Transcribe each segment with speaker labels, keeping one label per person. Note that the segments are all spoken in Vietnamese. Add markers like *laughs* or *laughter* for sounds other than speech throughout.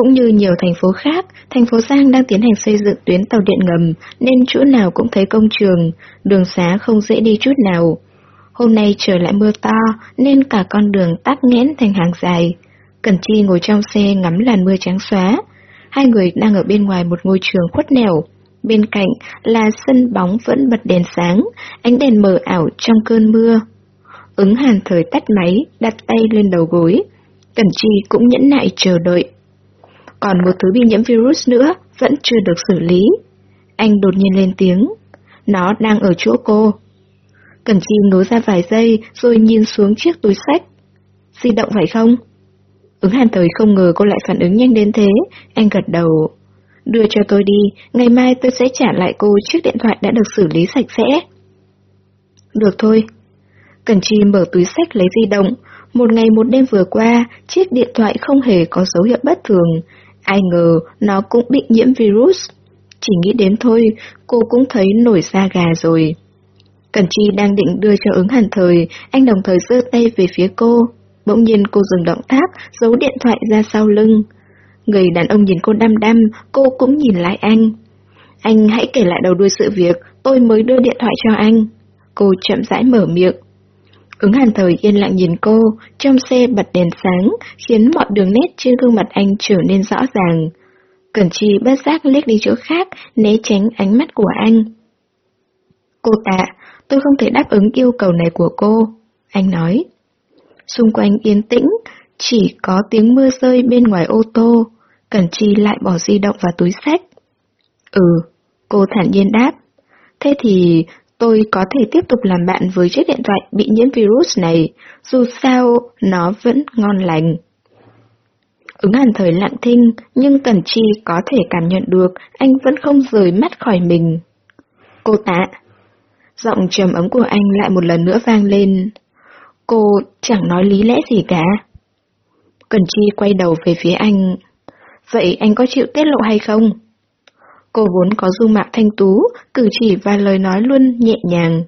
Speaker 1: Cũng như nhiều thành phố khác, thành phố Giang đang tiến hành xây dựng tuyến tàu điện ngầm nên chỗ nào cũng thấy công trường, đường xá không dễ đi chút nào. Hôm nay trời lại mưa to nên cả con đường tắc nghẽn thành hàng dài. Cẩn Chi ngồi trong xe ngắm làn mưa trắng xóa. Hai người đang ở bên ngoài một ngôi trường khuất nẻo. Bên cạnh là sân bóng vẫn bật đèn sáng, ánh đèn mờ ảo trong cơn mưa. Ứng hàn thời tắt máy, đặt tay lên đầu gối. Cẩn Chi cũng nhẫn nại chờ đợi. Còn một thứ bị nhiễm virus nữa vẫn chưa được xử lý. Anh đột nhiên lên tiếng. Nó đang ở chỗ cô. Cẩn Chi ngớ ra vài giây rồi nhìn xuống chiếc túi sách. Di động phải không? Ứng hàn thời không ngờ cô lại phản ứng nhanh đến thế, anh gật đầu. Đưa cho tôi đi, ngày mai tôi sẽ trả lại cô chiếc điện thoại đã được xử lý sạch sẽ. Được thôi. Cần Chi mở túi sách lấy di động. Một ngày một đêm vừa qua, chiếc điện thoại không hề có dấu hiệu bất thường. Ai ngờ nó cũng bị nhiễm virus. Chỉ nghĩ đến thôi, cô cũng thấy nổi da gà rồi. Cần Chi đang định đưa cho ứng hàn thời, anh đồng thời giơ tay về phía cô. Bỗng nhiên cô dừng động tác, giấu điện thoại ra sau lưng. Người đàn ông nhìn cô đăm đăm, cô cũng nhìn lại anh. Anh hãy kể lại đầu đuôi sự việc, tôi mới đưa điện thoại cho anh. Cô chậm rãi mở miệng. Ứng hàn thời yên lặng nhìn cô, trong xe bật đèn sáng, khiến mọi đường nét trên gương mặt anh trở nên rõ ràng. Cẩn Chi bất giác liếc đi chỗ khác, né tránh ánh mắt của anh. Cô tạ, tôi không thể đáp ứng yêu cầu này của cô, anh nói. Xung quanh yên tĩnh, chỉ có tiếng mưa rơi bên ngoài ô tô, Cẩn Chi lại bỏ di động vào túi sách. Ừ, cô thản nhiên đáp. Thế thì tôi có thể tiếp tục làm bạn với chiếc điện thoại bị nhiễm virus này, dù sao nó vẫn ngon lành. Ứng hàn thời lặng thinh, nhưng Cẩn Chi có thể cảm nhận được anh vẫn không rời mắt khỏi mình. Cô tạ. Giọng trầm ấm của anh lại một lần nữa vang lên. Cô chẳng nói lý lẽ gì cả. Cần Chi quay đầu về phía anh. Vậy anh có chịu tiết lộ hay không? Cô vốn có dung mạo thanh tú, cử chỉ và lời nói luôn nhẹ nhàng.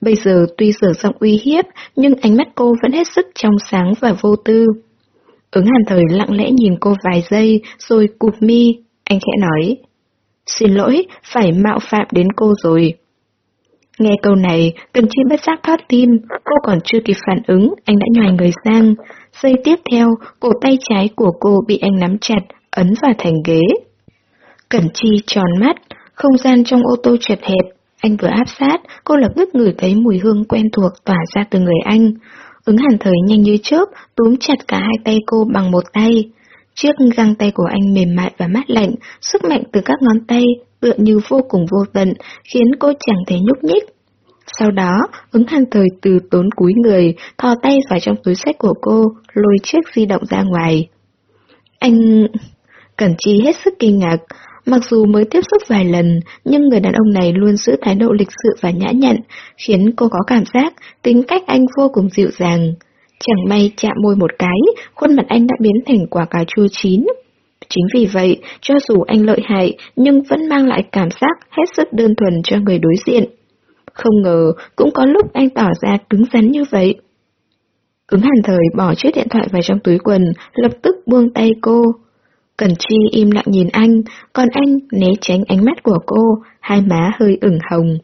Speaker 1: Bây giờ tuy sở giọng uy hiếp, nhưng ánh mắt cô vẫn hết sức trong sáng và vô tư. Ứng hàn thời lặng lẽ nhìn cô vài giây, rồi cụp mi, anh khẽ nói. Xin lỗi, phải mạo phạm đến cô rồi. Nghe câu này, Cần Chi bất giác thoát tim, cô còn chưa kịp phản ứng, anh đã nhòi người sang. Giây tiếp theo, cổ tay trái của cô bị anh nắm chặt, ấn vào thành ghế. Cẩn Chi tròn mắt, không gian trong ô tô chật hẹp, anh vừa áp sát, cô lập tức ngửi thấy mùi hương quen thuộc tỏa ra từ người anh. Ứng hàn thời nhanh như chớp, túm chặt cả hai tay cô bằng một tay. Chiếc găng tay của anh mềm mại và mát lạnh, sức mạnh từ các ngón tay tựa như vô cùng vô tận, khiến cô chẳng thể nhúc nhích. Sau đó, ứng hàn thời từ tốn cúi người, thò tay vào trong túi sách của cô, lôi chiếc di động ra ngoài. Anh... Cẩn Chi hết sức kinh ngạc, mặc dù mới tiếp xúc vài lần, nhưng người đàn ông này luôn giữ thái độ lịch sự và nhã nhặn, khiến cô có cảm giác tính cách anh vô cùng dịu dàng. Chẳng may chạm môi một cái, khuôn mặt anh đã biến thành quả cà chua chín. Chính vì vậy, cho dù anh lợi hại, nhưng vẫn mang lại cảm giác hết sức đơn thuần cho người đối diện. Không ngờ, cũng có lúc anh tỏ ra cứng rắn như vậy. Ứng hàn thời bỏ chiếc điện thoại vào trong túi quần, lập tức buông tay cô. Cần Chi im lặng nhìn anh, còn anh né tránh ánh mắt của cô, hai má hơi ửng hồng.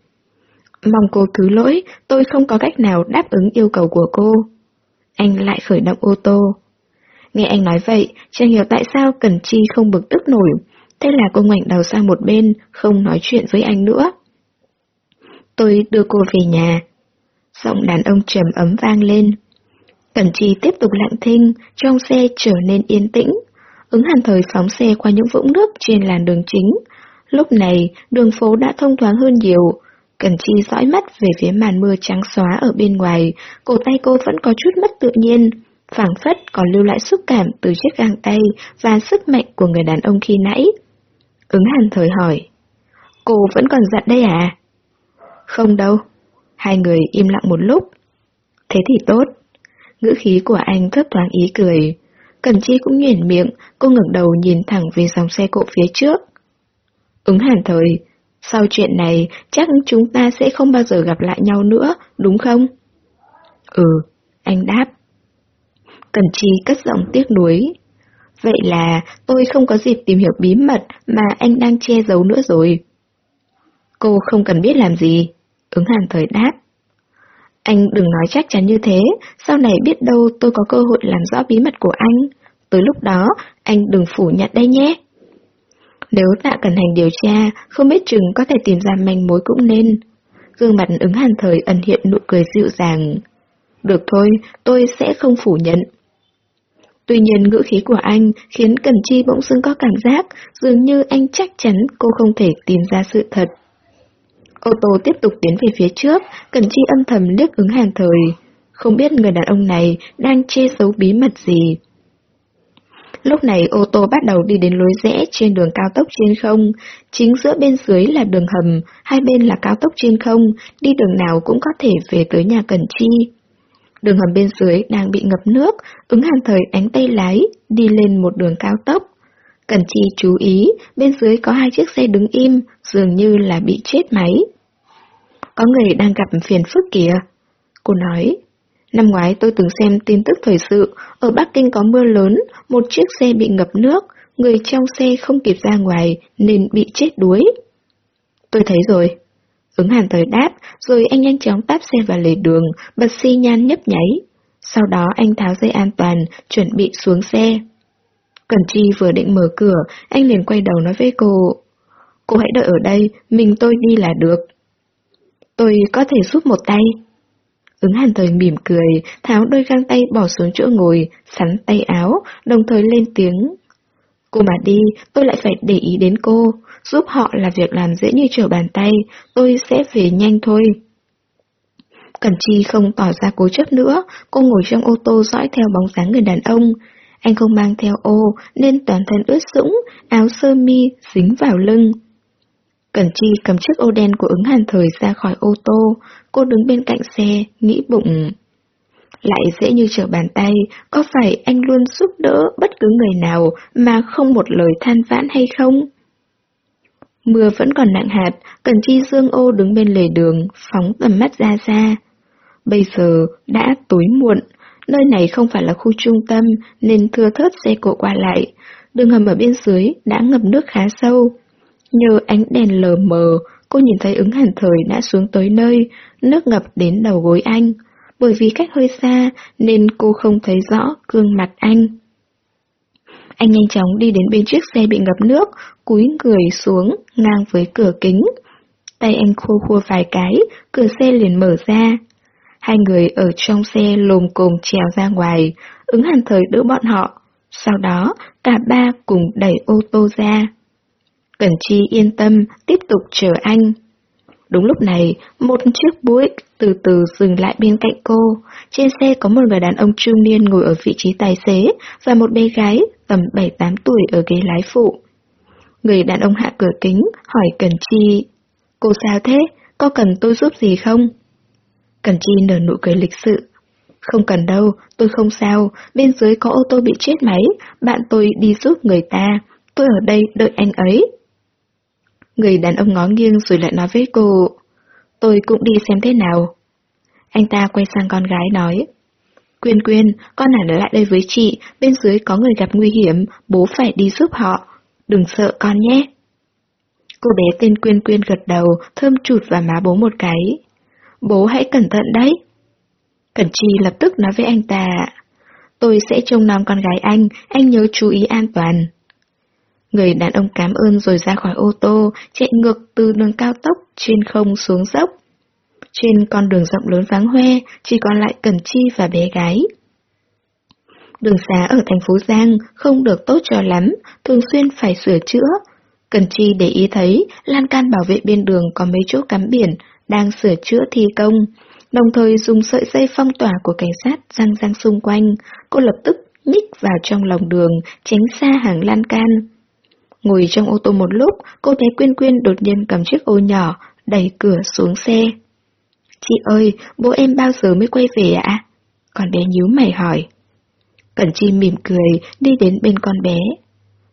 Speaker 1: Mong cô thứ lỗi, tôi không có cách nào đáp ứng yêu cầu của cô. Anh lại khởi động ô tô. Nghe anh nói vậy, chẳng hiểu tại sao Cần Chi không bực tức nổi. Thế là cô ngoảnh đầu sang một bên, không nói chuyện với anh nữa. Tôi đưa cô về nhà. Giọng đàn ông trầm ấm vang lên. Cẩn Chi tiếp tục lặng thinh, trong xe trở nên yên tĩnh. Ứng hàn thời phóng xe qua những vũng nước trên làn đường chính. Lúc này, đường phố đã thông thoáng hơn nhiều. Cẩn Chi dõi mắt về phía màn mưa trắng xóa ở bên ngoài, cổ tay cô vẫn có chút mất tự nhiên, phảng phất còn lưu lại xúc cảm từ chiếc găng tay và sức mạnh của người đàn ông khi nãy. Ứng hàn thời hỏi, cô vẫn còn giận đây à? Không đâu. Hai người im lặng một lúc. Thế thì tốt. Ngữ khí của anh thấp thoáng ý cười. Cần Chi cũng nhuyển miệng, cô ngẩng đầu nhìn thẳng về dòng xe cộ phía trước. Ứng hàn thời, sau chuyện này chắc chúng ta sẽ không bao giờ gặp lại nhau nữa, đúng không? Ừ, anh đáp. Cần Chi cất giọng tiếc nuối. Vậy là tôi không có dịp tìm hiểu bí mật mà anh đang che giấu nữa rồi. Cô không cần biết làm gì. Ứng hàn thời đáp. Anh đừng nói chắc chắn như thế, sau này biết đâu tôi có cơ hội làm rõ bí mật của anh. Tới lúc đó, anh đừng phủ nhận đây nhé. Nếu tạ cần hành điều tra, không biết chừng có thể tìm ra manh mối cũng nên. Gương mặt ứng hàn thời ẩn hiện nụ cười dịu dàng. Được thôi, tôi sẽ không phủ nhận. Tuy nhiên ngữ khí của anh khiến Cần Chi bỗng dưng có cảm giác dường như anh chắc chắn cô không thể tìm ra sự thật. Ô tô tiếp tục tiến về phía trước, Cẩn Chi âm thầm liếc ứng hàng thời. Không biết người đàn ông này đang che giấu bí mật gì. Lúc này ô tô bắt đầu đi đến lối rẽ trên đường cao tốc trên không, chính giữa bên dưới là đường hầm, hai bên là cao tốc trên không, đi đường nào cũng có thể về tới nhà Cần Chi. Đường hầm bên dưới đang bị ngập nước, ứng hàng thời đánh tay lái, đi lên một đường cao tốc. Cần Chi chú ý, bên dưới có hai chiếc xe đứng im, dường như là bị chết máy. Có người đang gặp phiền phức kìa. Cô nói, năm ngoái tôi từng xem tin tức thời sự, ở Bắc Kinh có mưa lớn, một chiếc xe bị ngập nước, người trong xe không kịp ra ngoài nên bị chết đuối. Tôi thấy rồi. Ứng hàn thời đáp, rồi anh nhanh chóng táp xe vào lề đường, bật xi nhan nhấp nháy. Sau đó anh tháo dây an toàn, chuẩn bị xuống xe. Cẩn Chi vừa định mở cửa, anh liền quay đầu nói với cô. Cô hãy đợi ở đây, mình tôi đi là được. Tôi có thể giúp một tay. Ứng hàn thời mỉm cười, tháo đôi găng tay bỏ xuống chỗ ngồi, sắn tay áo, đồng thời lên tiếng. Cô mà đi, tôi lại phải để ý đến cô, giúp họ là việc làm dễ như trở bàn tay, tôi sẽ về nhanh thôi. Cẩn Chi không tỏ ra cố chấp nữa, cô ngồi trong ô tô dõi theo bóng dáng người đàn ông. Anh không mang theo ô nên toàn thân ướt sũng, áo sơ mi dính vào lưng. Cẩn Chi cầm chiếc ô đen của ứng hàn thời ra khỏi ô tô, cô đứng bên cạnh xe, nghĩ bụng. Lại dễ như trở bàn tay, có phải anh luôn giúp đỡ bất cứ người nào mà không một lời than vãn hay không? Mưa vẫn còn nặng hạt, Cẩn Chi dương ô đứng bên lề đường, phóng tầm mắt ra xa. Bây giờ đã tối muộn, nơi này không phải là khu trung tâm nên thưa thớt xe cộ qua lại. Đường hầm ở bên dưới đã ngập nước khá sâu. Nhờ ánh đèn lờ mờ, cô nhìn thấy ứng hàn thời đã xuống tới nơi, nước ngập đến đầu gối anh. Bởi vì cách hơi xa nên cô không thấy rõ gương mặt anh. Anh nhanh chóng đi đến bên chiếc xe bị ngập nước, cúi người xuống, ngang với cửa kính. Tay anh khô khua vài cái, cửa xe liền mở ra. Hai người ở trong xe lồm cồm trèo ra ngoài, ứng hàn thời đỡ bọn họ. Sau đó, cả ba cùng đẩy ô tô ra. Cẩn Chi yên tâm, tiếp tục chờ anh. Đúng lúc này, một chiếc Buick từ từ dừng lại bên cạnh cô. Trên xe có một người đàn ông trung niên ngồi ở vị trí tài xế và một bé gái tầm 7-8 tuổi ở ghế lái phụ. Người đàn ông hạ cửa kính, hỏi Cần Chi. Cô sao thế? Có cần tôi giúp gì không? Cần Chi nở nụ cười lịch sự. Không cần đâu, tôi không sao, bên dưới có ô tô bị chết máy, bạn tôi đi giúp người ta, tôi ở đây đợi anh ấy. Người đàn ông ngó nghiêng rồi lại nói với cô, tôi cũng đi xem thế nào. Anh ta quay sang con gái nói, Quyên Quyên, con hẳn lại đây với chị, bên dưới có người gặp nguy hiểm, bố phải đi giúp họ. Đừng sợ con nhé. Cô bé tên Quyên Quyên gật đầu, thơm chụt vào má bố một cái. Bố hãy cẩn thận đấy. Cẩn Chi lập tức nói với anh ta. Tôi sẽ trông nom con gái anh, anh nhớ chú ý an toàn. Người đàn ông cảm ơn rồi ra khỏi ô tô, chạy ngược từ đường cao tốc trên không xuống dốc. Trên con đường rộng lớn vắng hoe, chỉ còn lại Cẩn Chi và bé gái. Đường xá ở thành phố Giang không được tốt cho lắm, thường xuyên phải sửa chữa. Cần Chi để ý thấy lan can bảo vệ bên đường có mấy chỗ cắm biển, đang sửa chữa thi công, đồng thời dùng sợi dây phong tỏa của cảnh sát răng răng xung quanh. Cô lập tức nhích vào trong lòng đường, tránh xa hàng lan can. Ngồi trong ô tô một lúc, cô thấy Quyên Quyên đột nhiên cầm chiếc ô nhỏ, đẩy cửa xuống xe. Chị ơi, bố em bao giờ mới quay về ạ? Còn bé nhíu mày hỏi. Cẩn Chi mỉm cười, đi đến bên con bé.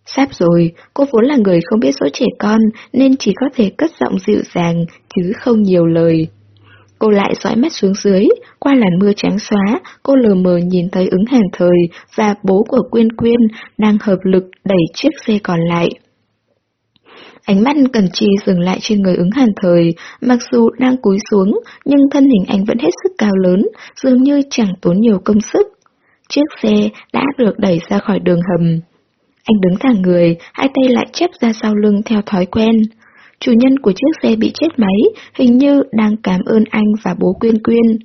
Speaker 1: Sắp rồi, cô vốn là người không biết dỗ trẻ con nên chỉ có thể cất giọng dịu dàng chứ không nhiều lời. Cô lại dõi mắt xuống dưới, qua làn mưa trắng xóa, cô lờ mờ nhìn thấy ứng hàng thời và bố của Quyên Quyên đang hợp lực đẩy chiếc xe còn lại. Ánh mắt Cần Chi dừng lại trên người ứng hàn thời, mặc dù đang cúi xuống, nhưng thân hình anh vẫn hết sức cao lớn, dường như chẳng tốn nhiều công sức. Chiếc xe đã được đẩy ra khỏi đường hầm. Anh đứng thẳng người, hai tay lại chép ra sau lưng theo thói quen. Chủ nhân của chiếc xe bị chết máy, hình như đang cảm ơn anh và bố Quyên Quyên.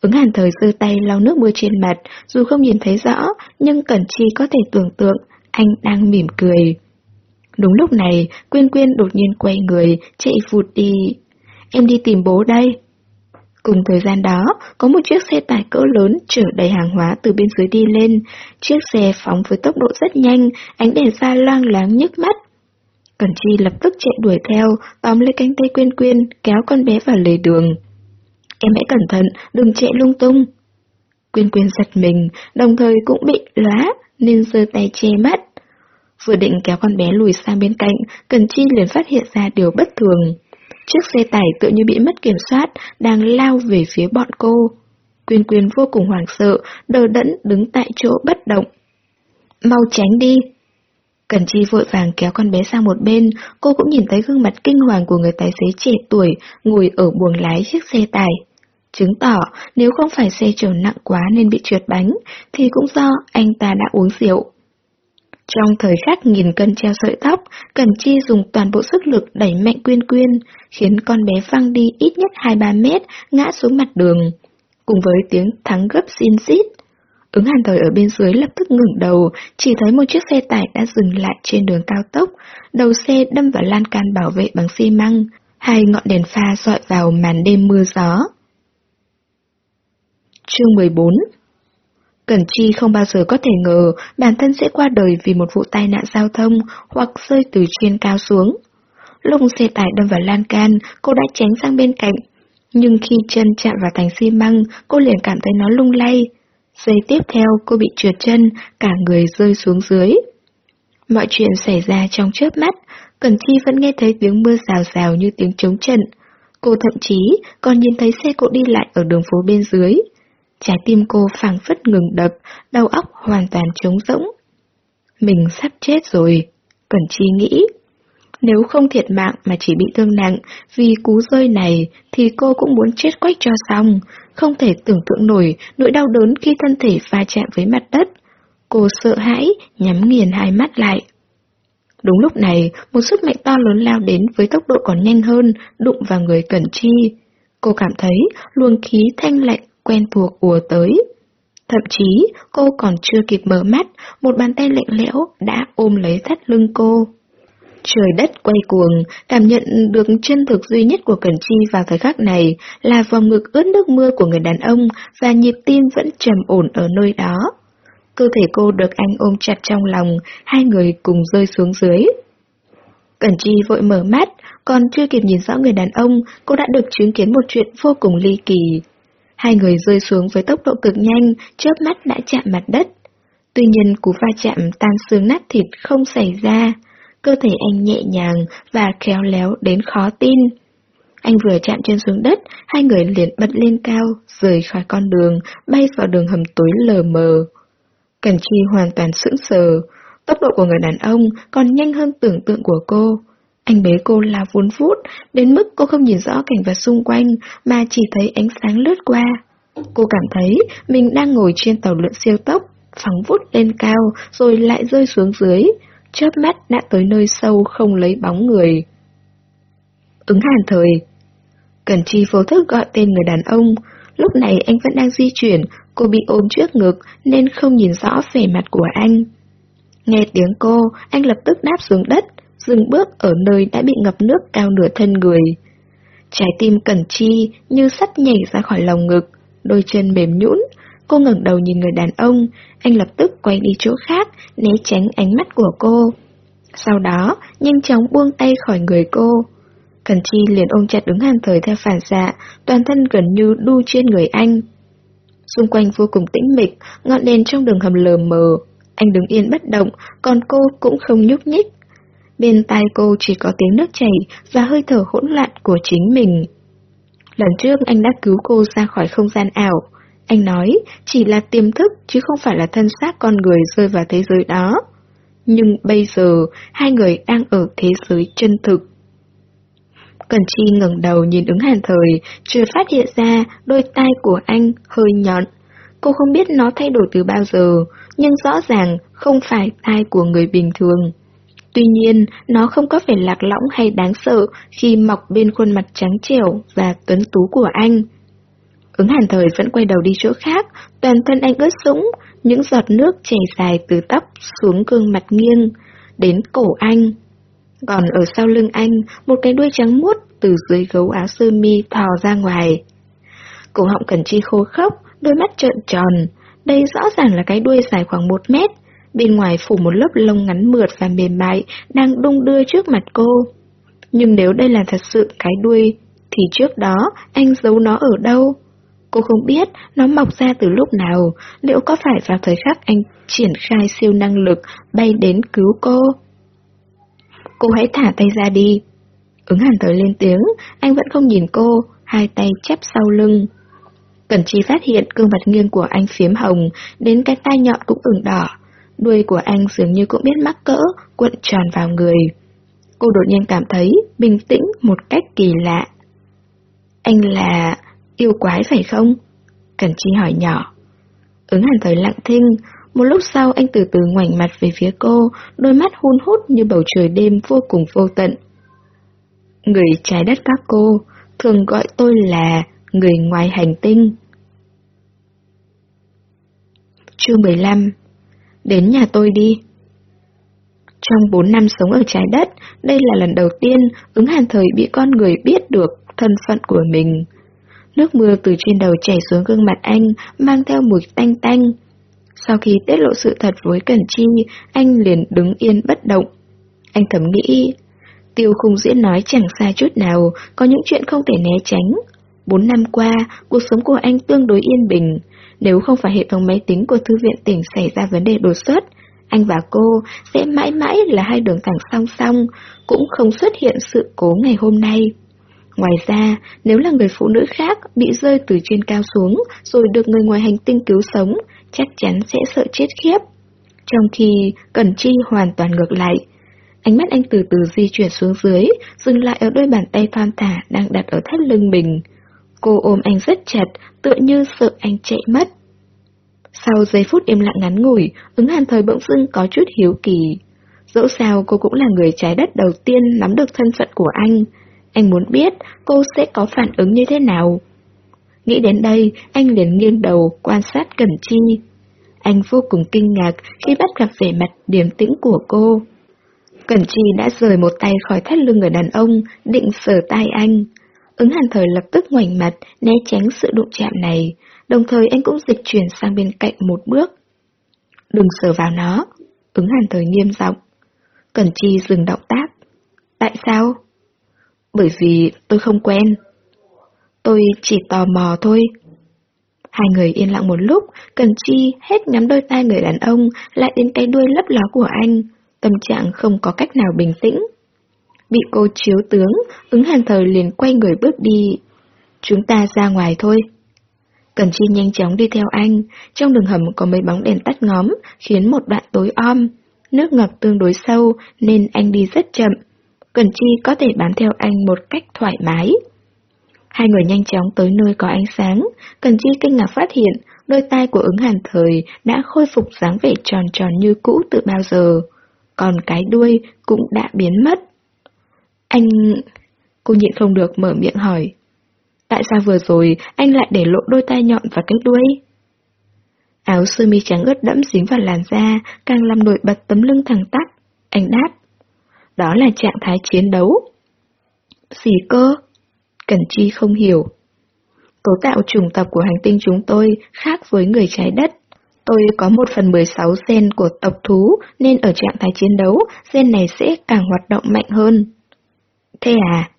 Speaker 1: Ứng hàn thời giơ tay lau nước mưa trên mặt, dù không nhìn thấy rõ, nhưng Cẩn Chi có thể tưởng tượng anh đang mỉm cười. Đúng lúc này, Quyên Quyên đột nhiên quay người, chạy vụt đi. Em đi tìm bố đây. Cùng thời gian đó, có một chiếc xe tải cỡ lớn chở đầy hàng hóa từ bên dưới đi lên. Chiếc xe phóng với tốc độ rất nhanh, ánh đèn pha loang láng nhức mắt. Cẩn Chi lập tức chạy đuổi theo, tóm lấy cánh tay Quyên Quyên, kéo con bé vào lề đường. Em hãy cẩn thận, đừng chạy lung tung. Quyên Quyên giật mình, đồng thời cũng bị lóa, nên giơ tay che mắt. Vừa định kéo con bé lùi sang bên cạnh, Cần Chi liền phát hiện ra điều bất thường. Chiếc xe tải tự như bị mất kiểm soát, đang lao về phía bọn cô. Quyên Quyên vô cùng hoảng sợ, đờ đẫn đứng tại chỗ bất động. Mau tránh đi! Cần Chi vội vàng kéo con bé sang một bên, cô cũng nhìn thấy gương mặt kinh hoàng của người tài xế trẻ tuổi ngồi ở buồng lái chiếc xe tải. Chứng tỏ nếu không phải xe chở nặng quá nên bị trượt bánh, thì cũng do anh ta đã uống rượu. Trong thời khắc nghìn cân treo sợi tóc, Cẩn Chi dùng toàn bộ sức lực đẩy mạnh quyên quyên, khiến con bé văng đi ít nhất 2-3 mét, ngã xuống mặt đường. Cùng với tiếng thắng gấp xin xít, ứng hàn thời ở bên dưới lập tức ngừng đầu, chỉ thấy một chiếc xe tải đã dừng lại trên đường cao tốc, đầu xe đâm vào lan can bảo vệ bằng xi măng, hai ngọn đèn pha dọi vào màn đêm mưa gió. Chương 14 Cẩn Chi không bao giờ có thể ngờ bản thân sẽ qua đời vì một vụ tai nạn giao thông hoặc rơi từ trên cao xuống. Lúc xe tải đâm vào lan can, cô đã tránh sang bên cạnh. Nhưng khi chân chạm vào thành xi măng, cô liền cảm thấy nó lung lay. Giây tiếp theo cô bị trượt chân, cả người rơi xuống dưới. Mọi chuyện xảy ra trong chớp mắt, Cẩn Chi vẫn nghe thấy tiếng mưa rào rào như tiếng trống trận. Cô thậm chí còn nhìn thấy xe cộ đi lại ở đường phố bên dưới. Trái tim cô phảng phất ngừng đập, đầu óc hoàn toàn trống rỗng. Mình sắp chết rồi, Cẩn Chi nghĩ. Nếu không thiệt mạng mà chỉ bị thương nặng vì cú rơi này thì cô cũng muốn chết quách cho xong, không thể tưởng tượng nổi nỗi đau đớn khi thân thể va chạm với mặt đất. Cô sợ hãi, nhắm nghiền hai mắt lại. Đúng lúc này, một sức mạnh to lớn lao đến với tốc độ còn nhanh hơn, đụng vào người Cẩn Chi. Cô cảm thấy luồng khí thanh lạnh quen thuộc ùa tới. Thậm chí, cô còn chưa kịp mở mắt, một bàn tay lạnh lẽo đã ôm lấy thắt lưng cô. Trời đất quay cuồng, cảm nhận được chân thực duy nhất của Cẩn Chi vào thời khắc này là vòng ngực ướt nước mưa của người đàn ông và nhịp tim vẫn trầm ổn ở nơi đó. Cơ thể cô được anh ôm chặt trong lòng, hai người cùng rơi xuống dưới. Cẩn Chi vội mở mắt, còn chưa kịp nhìn rõ người đàn ông, cô đã được chứng kiến một chuyện vô cùng ly kỳ. Hai người rơi xuống với tốc độ cực nhanh, chớp mắt đã chạm mặt đất. Tuy nhiên cú va chạm tan xương nát thịt không xảy ra. Cơ thể anh nhẹ nhàng và khéo léo đến khó tin. Anh vừa chạm chân xuống đất, hai người liền bật lên cao, rời khỏi con đường, bay vào đường hầm tối lờ mờ. Cần Chi hoàn toàn sững sờ, tốc độ của người đàn ông còn nhanh hơn tưởng tượng của cô. Anh bế cô là vốn vút, đến mức cô không nhìn rõ cảnh vật xung quanh, mà chỉ thấy ánh sáng lướt qua. Cô cảm thấy mình đang ngồi trên tàu lượn siêu tốc, phóng vút lên cao, rồi lại rơi xuống dưới, chớp mắt đã tới nơi sâu không lấy bóng người. Ứng hàn thời Cần Chi vô thức gọi tên người đàn ông, lúc này anh vẫn đang di chuyển, cô bị ôm trước ngực nên không nhìn rõ vẻ mặt của anh. Nghe tiếng cô, anh lập tức đáp xuống đất, dừng bước ở nơi đã bị ngập nước cao nửa thân người. Trái tim cẩn chi như sắt nhảy ra khỏi lòng ngực, đôi chân mềm nhũn. Cô ngẩng đầu nhìn người đàn ông, anh lập tức quay đi chỗ khác, né tránh ánh mắt của cô. Sau đó, nhanh chóng buông tay khỏi người cô. Cần Chi liền ôm chặt đứng hàng thời theo phản xạ, toàn thân gần như đu trên người anh. Xung quanh vô cùng tĩnh mịch, ngọn đèn trong đường hầm lờ mờ. Anh đứng yên bất động, còn cô cũng không nhúc nhích. Bên tai cô chỉ có tiếng nước chảy và hơi thở hỗn loạn của chính mình. Lần trước anh đã cứu cô ra khỏi không gian ảo. Anh nói chỉ là tiềm thức chứ không phải là thân xác con người rơi vào thế giới đó. Nhưng bây giờ, hai người đang ở thế giới chân thực. Cần Chi ngẩng đầu nhìn ứng hàn thời, chưa phát hiện ra đôi tai của anh hơi nhọn. Cô không biết nó thay đổi từ bao giờ, nhưng rõ ràng không phải tai của người bình thường. Tuy nhiên, nó không có vẻ lạc lõng hay đáng sợ khi mọc bên khuôn mặt trắng trẻo và tuấn tú của anh. Ứng hàn thời vẫn quay đầu đi chỗ khác, toàn thân anh ướt sũng, những giọt nước chảy dài từ tóc xuống gương mặt nghiêng, đến cổ anh. Còn ở sau lưng anh, một cái đuôi trắng muốt từ dưới gấu áo sơ mi thò ra ngoài. Cổ họng Cẩn Chi khô khốc, đôi mắt trợn tròn. Đây rõ ràng là cái đuôi dài khoảng một mét, bên ngoài phủ một lớp lông ngắn mượt và mềm mại đang đung đưa trước mặt cô. Nhưng nếu đây là thật sự cái đuôi, thì trước đó anh giấu nó ở đâu? Cô không biết nó mọc ra từ lúc nào, liệu có phải vào thời khắc anh triển khai siêu năng lực bay đến cứu cô? Cô hãy thả tay ra đi. Ứng hàn thời lên tiếng, anh vẫn không nhìn cô, hai tay chắp sau lưng. Cẩn Chi phát hiện gương mặt nghiêng của anh phiếm hồng, đến cái tai nhọn cũng ửng đỏ. Đuôi của anh dường như cũng biết mắc cỡ, cuộn tròn vào người. Cô đột nhiên cảm thấy bình tĩnh một cách kỳ lạ. Anh là yêu quái phải không? Cẩn Chi hỏi nhỏ. Ứng hàn thời lặng thinh, một lúc sau anh từ từ ngoảnh mặt về phía cô, đôi mắt hun hút như bầu trời đêm vô cùng vô tận. Người trái đất các cô thường gọi tôi là người ngoài hành tinh. Chương 15 Đến nhà tôi đi. Trong 4 năm sống ở trái đất, đây là lần đầu tiên ứng hàn thời bị con người biết được thân phận của mình. Nước mưa từ trên đầu chảy xuống gương mặt anh, mang theo mùi tanh tanh. Sau khi tiết lộ sự thật với Cẩn Chi, anh liền đứng yên bất động. Anh thầm nghĩ, tiêu khung diễn nói chẳng sai chút nào, có những chuyện không thể né tránh. Bốn năm qua, cuộc sống của anh tương đối yên bình. Nếu không phải hệ thống máy tính của thư viện tỉnh xảy ra vấn đề đột xuất, anh và cô sẽ mãi mãi là hai đường thẳng song song, cũng không xuất hiện sự cố ngày hôm nay. Ngoài ra, nếu là người phụ nữ khác bị rơi từ trên cao xuống rồi được người ngoài hành tinh cứu sống, chắc chắn sẽ sợ chết khiếp. Trong khi Cẩn Chi hoàn toàn ngược lại. Ánh mắt anh từ từ di chuyển xuống dưới, dừng lại ở đôi bàn tay thon thả đang đặt ở thắt lưng mình. Cô ôm anh rất chặt, tựa như sợ anh chạy mất. Sau giây phút im lặng ngắn ngủi, ứng hàn thời bỗng dưng có chút hiếu kỳ. Dẫu sao cô cũng là người trái đất đầu tiên nắm được thân phận của anh. Anh muốn biết cô sẽ có phản ứng như thế nào. Nghĩ đến đây, anh liền nghiêng đầu quan sát Cẩn Chi. Anh vô cùng kinh ngạc khi bắt gặp vẻ mặt điềm tĩnh của cô. Cẩn Chi đã rời một tay khỏi thắt lưng người đàn ông, định sờ tay anh. Ứng hàn thời lập tức ngoảnh mặt, né tránh sự đụng chạm này, đồng thời anh cũng dịch chuyển sang bên cạnh một bước. Đừng sờ vào nó, ứng hàn thời nghiêm giọng. Cẩn Chi dừng động tác. Tại sao? Bởi vì tôi không quen. Tôi chỉ tò mò thôi. Hai người yên lặng một lúc, Cần Chi hết nhắm đôi tay người đàn ông, lại đến cái đuôi lấp ló của anh. Tâm trạng không có cách nào bình tĩnh. Bị cô chiếu tướng, ứng hàn thời liền quay người bước đi. Chúng ta ra ngoài thôi. Cần Chi nhanh chóng đi theo anh, trong đường hầm có mấy bóng đèn tắt ngóm, khiến một đoạn tối om. Nước ngập tương đối sâu nên anh đi rất chậm. Cần Chi có thể bám theo anh một cách thoải mái. Hai người nhanh chóng tới nơi có ánh sáng, Cần Chi kinh ngạc phát hiện đôi tai của ứng hàn thời đã khôi phục dáng vẻ tròn tròn như cũ từ bao giờ. Còn cái đuôi cũng đã biến mất. Anh... Cô nhịn không được mở miệng hỏi. Tại sao vừa rồi anh lại để lộ đôi tai nhọn và cái đuôi? Áo sơ mi trắng ướt đẫm dính vào làn da, càng làm nổi bật tấm lưng thẳng tắp. Anh đáp. Đó là trạng thái chiến đấu. Gì cơ? Cẩn Chi không hiểu. Cấu tạo chủng tộc của hành tinh chúng tôi khác với người trái đất. Tôi có một phần 16 gen của tộc thú nên ở trạng thái chiến đấu, gen này sẽ càng hoạt động mạnh hơn. Thế à?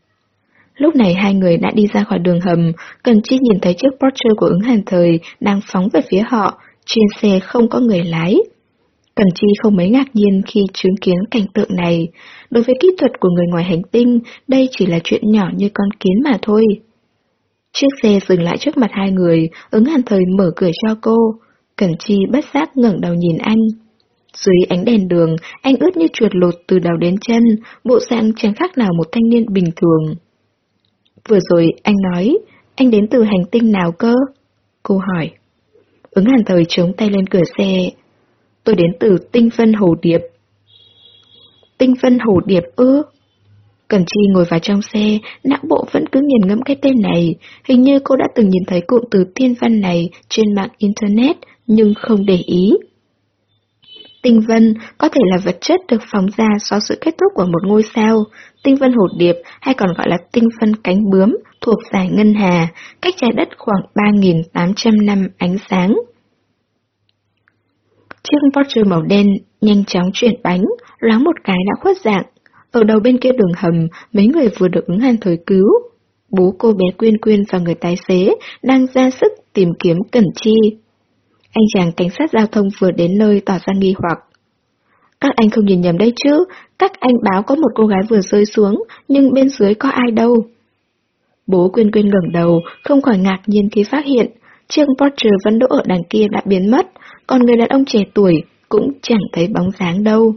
Speaker 1: Lúc này hai người đã đi ra khỏi đường hầm, Cần Chi nhìn thấy chiếc Porsche của ứng hàn thời đang phóng về phía họ, trên xe không có người lái. Cần Chi không mấy ngạc nhiên khi chứng kiến cảnh tượng này. Đối với kỹ thuật của người ngoài hành tinh, đây chỉ là chuyện nhỏ như con kiến mà thôi. Chiếc xe dừng lại trước mặt hai người, ứng hàn thời mở cửa cho cô. Cẩn Chi bất giác ngẩng đầu nhìn anh. Dưới ánh đèn đường, anh ướt như chuột lột từ đầu đến chân, bộ dạng chẳng khác nào một thanh niên bình thường. Vừa rồi anh nói, anh đến từ hành tinh nào cơ? Cô hỏi. Ứng hàn thời chống tay lên cửa xe. Tôi đến từ tinh phân hồ điệp. Tinh phân hồ điệp ư? Cần Chi ngồi vào trong xe, não bộ vẫn cứ nghiền ngẫm cái tên này. Hình như cô đã từng nhìn thấy cụm từ thiên văn này trên mạng Internet, nhưng không để ý. Tinh vân có thể là vật chất được phóng ra sau sự kết thúc của một ngôi sao. Tinh vân hồ điệp hay còn gọi là tinh vân cánh bướm thuộc giải ngân hà, cách trái đất khoảng 3.800 năm ánh sáng. Chiếc Porsche màu đen nhanh chóng chuyển bánh, loáng một cái đã khuất dạng. Ở đầu bên kia đường hầm, mấy người vừa được ứng hàn thời cứu. Bố cô bé Quyên Quyên và người tài xế đang ra sức tìm kiếm Cẩn Chi. Anh chàng cảnh sát giao thông vừa đến nơi tỏ ra nghi hoặc. Các anh không nhìn nhầm đây chứ, các anh báo có một cô gái vừa rơi xuống, nhưng bên dưới có ai đâu. Bố Quyên Quyên ngẩng đầu, không khỏi ngạc nhiên khi phát hiện, chiếc Porsche vẫn đỗ ở đằng kia đã biến mất, còn người đàn ông trẻ tuổi cũng chẳng thấy bóng dáng đâu.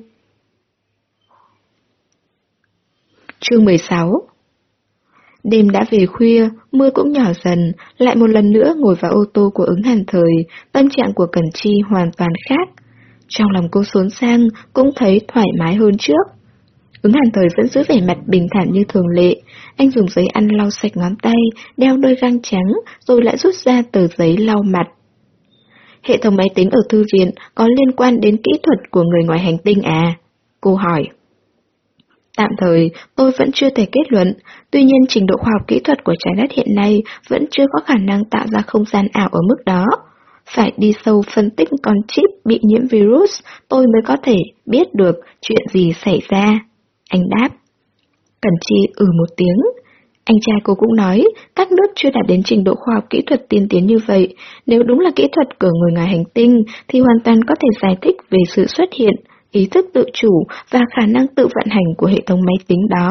Speaker 1: Chương 16 Đêm đã về khuya, mưa cũng nhỏ dần, lại một lần nữa ngồi vào ô tô của ứng hàn thời, tâm trạng của Cẩn Chi hoàn toàn khác. Trong lòng cô xốn sang, cũng thấy thoải mái hơn trước. Ứng hàn thời vẫn giữ vẻ mặt bình thản như thường lệ, anh dùng giấy ăn lau sạch ngón tay, đeo đôi găng trắng, rồi lại rút ra tờ giấy lau mặt. Hệ thống máy tính ở thư viện có liên quan đến kỹ thuật của người ngoài hành tinh à? Cô hỏi. Tạm thời, tôi vẫn chưa thể kết luận, tuy nhiên trình độ khoa học kỹ thuật của trái đất hiện nay vẫn chưa có khả năng tạo ra không gian ảo ở mức đó. Phải đi sâu phân tích con chip bị nhiễm virus, tôi mới có thể biết được chuyện gì xảy ra. Anh đáp. Cần Chi ừ một tiếng. Anh trai cô cũng nói, các nước chưa đạt đến trình độ khoa học kỹ thuật tiên tiến như vậy. Nếu đúng là kỹ thuật của người ngoài hành tinh, thì hoàn toàn có thể giải thích về sự xuất hiện, ý thức tự chủ và khả năng tự vận hành của hệ thống máy tính đó.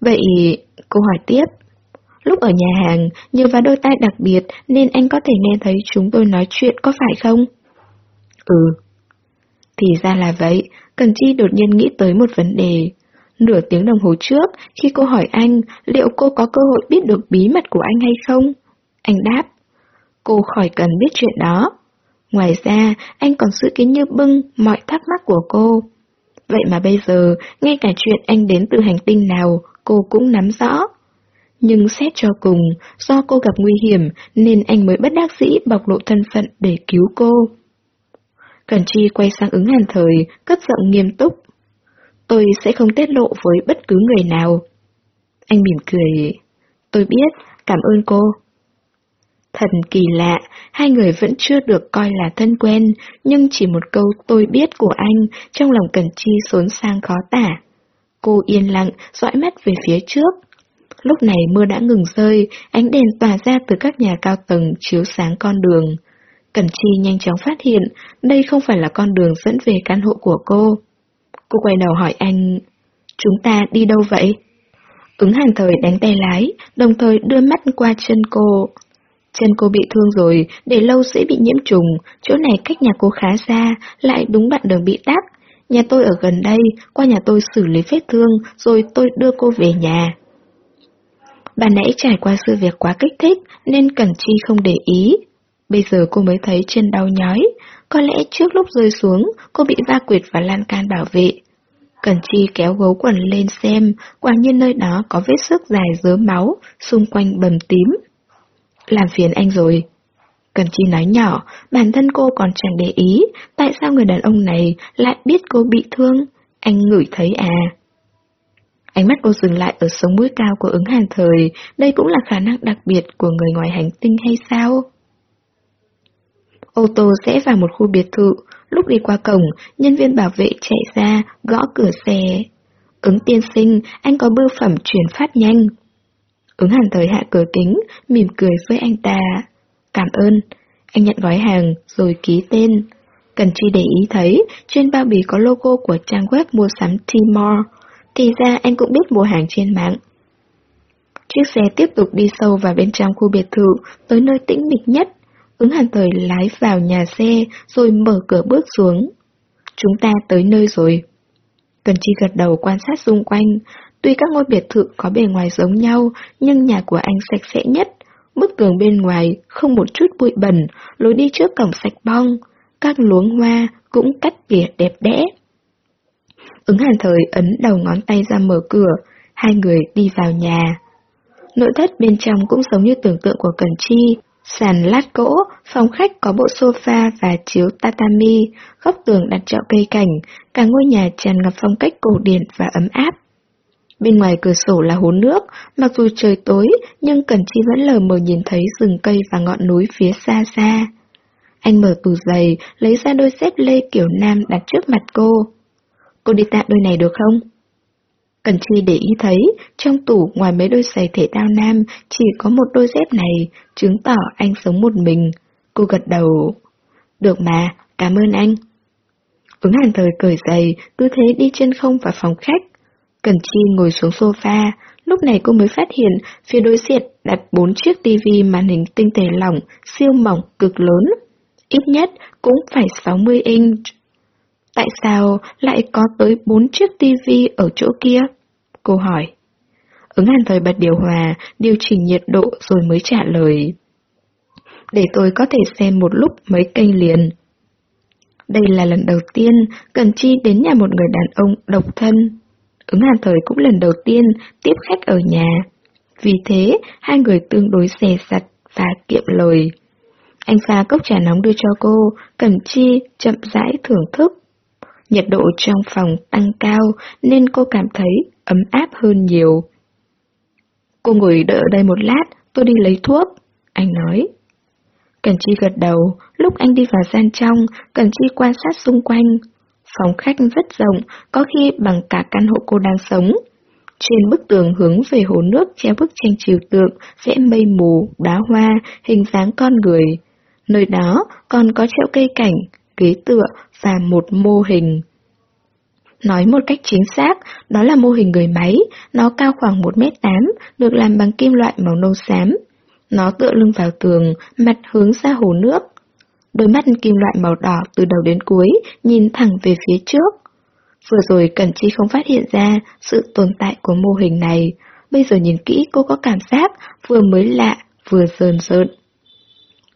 Speaker 1: Vậy, cô hỏi tiếp. Lúc ở nhà hàng, nhờ vào đôi tai đặc biệt nên anh có thể nghe thấy chúng tôi nói chuyện có phải không? Ừ. Thì ra là vậy, Cần Chi đột nhiên nghĩ tới một vấn đề. Nửa tiếng đồng hồ trước, khi cô hỏi anh liệu cô có cơ hội biết được bí mật của anh hay không? Anh đáp, cô khỏi cần biết chuyện đó. Ngoài ra, anh còn giữ kín như bưng mọi thắc mắc của cô. Vậy mà bây giờ, ngay cả chuyện anh đến từ hành tinh nào, cô cũng nắm rõ. Nhưng xét cho cùng, do cô gặp nguy hiểm nên anh mới bất đắc dĩ bộc lộ thân phận để cứu cô. Cần Chi quay sang ứng hàn thời, cất giọng nghiêm túc. Tôi sẽ không tiết lộ với bất cứ người nào. Anh mỉm cười. Tôi biết, cảm ơn cô. Thần kỳ lạ, hai người vẫn chưa được coi là thân quen, nhưng chỉ một câu tôi biết của anh trong lòng Cần Chi xốn sang khó tả. Cô yên lặng, dõi mắt về phía trước. Lúc này mưa đã ngừng rơi, ánh đèn tỏa ra từ các nhà cao tầng chiếu sáng con đường. Cẩn Chi nhanh chóng phát hiện đây không phải là con đường dẫn về căn hộ của cô. Cô quay đầu hỏi anh, chúng ta đi đâu vậy? Ứng hàng thời đánh tay lái, đồng thời đưa mắt qua chân cô. Chân cô bị thương rồi, để lâu sẽ bị nhiễm trùng, chỗ này cách nhà cô khá xa, lại đúng đoạn đường bị tắc. Nhà tôi ở gần đây, qua nhà tôi xử lý vết thương, rồi tôi đưa cô về nhà. Bà nãy trải qua sự việc quá kích thích, nên Cẩn Chi không để ý. Bây giờ cô mới thấy chân đau nhói, có lẽ trước lúc rơi xuống, cô bị va quyệt và lan can bảo vệ. Cẩn Chi kéo gấu quần lên xem, quả nhiên nơi đó có vết sức dài dớ máu, xung quanh bầm tím. Làm phiền anh rồi. Cần Chi nói nhỏ, bản thân cô còn chẳng để ý, tại sao người đàn ông này lại biết cô bị thương? Anh ngửi thấy à? Ánh mắt cô dừng lại ở sống mũi cao của ứng hàn thời, đây cũng là khả năng đặc biệt của người ngoài hành tinh hay sao? Ô tô sẽ vào một khu biệt thự, lúc đi qua cổng, nhân viên bảo vệ chạy ra, gõ cửa xe. Ứng tiên sinh, anh có bưu phẩm chuyển phát nhanh. Ứng hàn thời hạ cửa kính, mỉm cười với anh ta. Cảm ơn. Anh nhận gói hàng, rồi ký tên. Cần chi để ý thấy, trên bao bì có logo của trang web mua sắm Timor. Thì ra anh cũng biết mua hàng trên mạng. Chiếc xe tiếp tục đi sâu vào bên trong khu biệt thự, tới nơi tĩnh mịch nhất. Ứng hàn thời lái vào nhà xe, rồi mở cửa bước xuống. Chúng ta tới nơi rồi. Cần Chi gật đầu quan sát xung quanh. Tuy các ngôi biệt thự có bề ngoài giống nhau, nhưng nhà của anh sạch sẽ nhất. Bức tường bên ngoài không một chút bụi bẩn, lối đi trước cổng sạch bong. Các luống hoa cũng cắt tỉa đẹp đẽ. Ứng hàn thời ấn đầu ngón tay ra mở cửa, hai người đi vào nhà. Nội thất bên trong cũng giống như tưởng tượng của Cần Chi, sàn lát gỗ, phòng khách có bộ sofa và chiếu tatami, góc tường đặt chậu cây cảnh, cả ngôi nhà tràn ngập phong cách cổ điển và ấm áp. Bên ngoài cửa sổ là hố nước, mặc dù trời tối, nhưng Cẩn Chi vẫn lờ mờ nhìn thấy rừng cây và ngọn núi phía xa xa. Anh mở tủ giày, lấy ra đôi dép lê kiểu nam đặt trước mặt cô. Cô đi tạm đôi này được không? Cần Chi để ý thấy, trong tủ ngoài mấy đôi giày thể thao nam, chỉ có một đôi dép này, chứng tỏ anh sống một mình. Cô gật đầu. Được mà, cảm ơn anh. Ứng hàn thời cởi giày, cứ thế đi trên không vào phòng khách. Cần Chi ngồi xuống sofa, lúc này cô mới phát hiện phía đối diện đặt bốn chiếc tivi màn hình tinh thể lỏng, siêu mỏng, cực lớn. Ít nhất cũng phải 60 inch. Tại sao lại có tới bốn chiếc tivi ở chỗ kia? Cô hỏi. Ứng hàn thời bật điều hòa, điều chỉnh nhiệt độ rồi mới trả lời. Để tôi có thể xem một lúc mấy kênh liền. Đây là lần đầu tiên Cần Chi đến nhà một người đàn ông độc thân. Ứng hàn thời cũng lần đầu tiên tiếp khách ở nhà. Vì thế, hai người tương đối xè sặt và kiệm lời. Anh pha cốc trà nóng đưa cho cô, Cẩn Chi chậm rãi thưởng thức. Nhiệt độ trong phòng tăng cao nên cô cảm thấy ấm áp hơn nhiều. Cô ngồi đợi ở đây một lát, tôi đi lấy thuốc, anh nói. Cần Chi gật đầu, lúc anh đi vào gian trong, Cần Chi quan sát xung quanh. Phòng khách rất rộng, có khi bằng cả căn hộ cô đang sống. Trên bức tường hướng về hồ nước treo bức tranh trừu tượng, vẽ mây mù, đá hoa, hình dáng con người. Nơi đó còn có treo cây cảnh, ghế tựa và một mô hình. Nói một cách chính xác, đó là mô hình người máy, nó cao khoảng 1m8, được làm bằng kim loại màu nâu xám. Nó tựa lưng vào tường, mặt hướng ra hồ nước. Đôi mắt kim loại màu đỏ từ đầu đến cuối, nhìn thẳng về phía trước. Vừa rồi Cẩn Chi không phát hiện ra sự tồn tại của mô hình này. Bây giờ nhìn kỹ cô có cảm giác vừa mới lạ, vừa rờn rợn.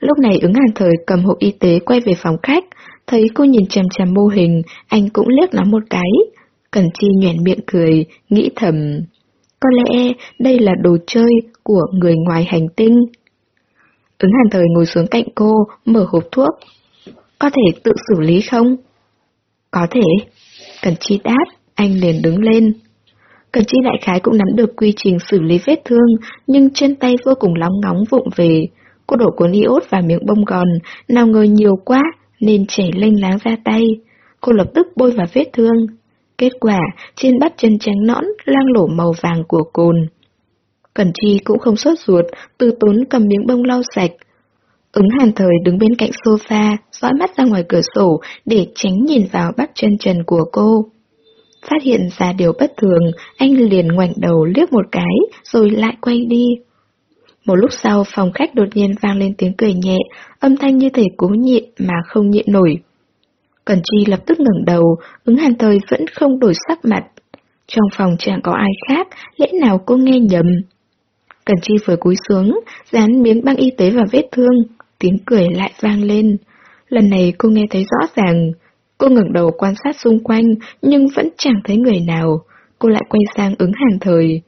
Speaker 1: Lúc này ứng hàn thời cầm hộp y tế quay về phòng khách, thấy cô nhìn chằm chằm mô hình, anh cũng liếc nó một cái. Cẩn Chi nhoẻn miệng cười, nghĩ thầm. Có lẽ đây là đồ chơi của người ngoài hành tinh. Ứng hàn thời ngồi xuống cạnh cô, mở hộp thuốc. Có thể tự xử lý không? Có thể. Cần Chi đáp, anh liền đứng lên. Cần Chi đại khái cũng nắm được quy trình xử lý vết thương, nhưng chân tay vô cùng lóng ngóng vụng về. Cô đổ cuốn iốt vào miếng bông gòn, nào ngờ nhiều quá nên chảy lênh láng ra tay. Cô lập tức bôi vào vết thương. Kết quả, trên bắp chân trắng nõn lang lổ màu vàng của cồn. Cẩn Chi cũng không sốt ruột, từ tốn cầm miếng bông lau sạch. Ứng hàn thời đứng bên cạnh sofa, dõi mắt ra ngoài cửa sổ để tránh nhìn vào bắp chân trần của cô. Phát hiện ra điều bất thường, anh liền ngoảnh đầu liếc một cái, rồi lại quay đi. Một lúc sau phòng khách đột nhiên vang lên tiếng cười nhẹ, âm thanh như thể cố nhịn mà không nhịn nổi. Cần Chi lập tức ngẩng đầu, ứng hàn thời vẫn không đổi sắc mặt. Trong phòng chẳng có ai khác, lẽ nào cô nghe nhầm? Cần Chi vừa cúi xuống, dán miếng băng y tế vào vết thương, tiếng cười lại vang lên. Lần này cô nghe thấy rõ ràng. Cô ngẩng đầu quan sát xung quanh, nhưng vẫn chẳng thấy người nào. Cô lại quay sang ứng hàng thời.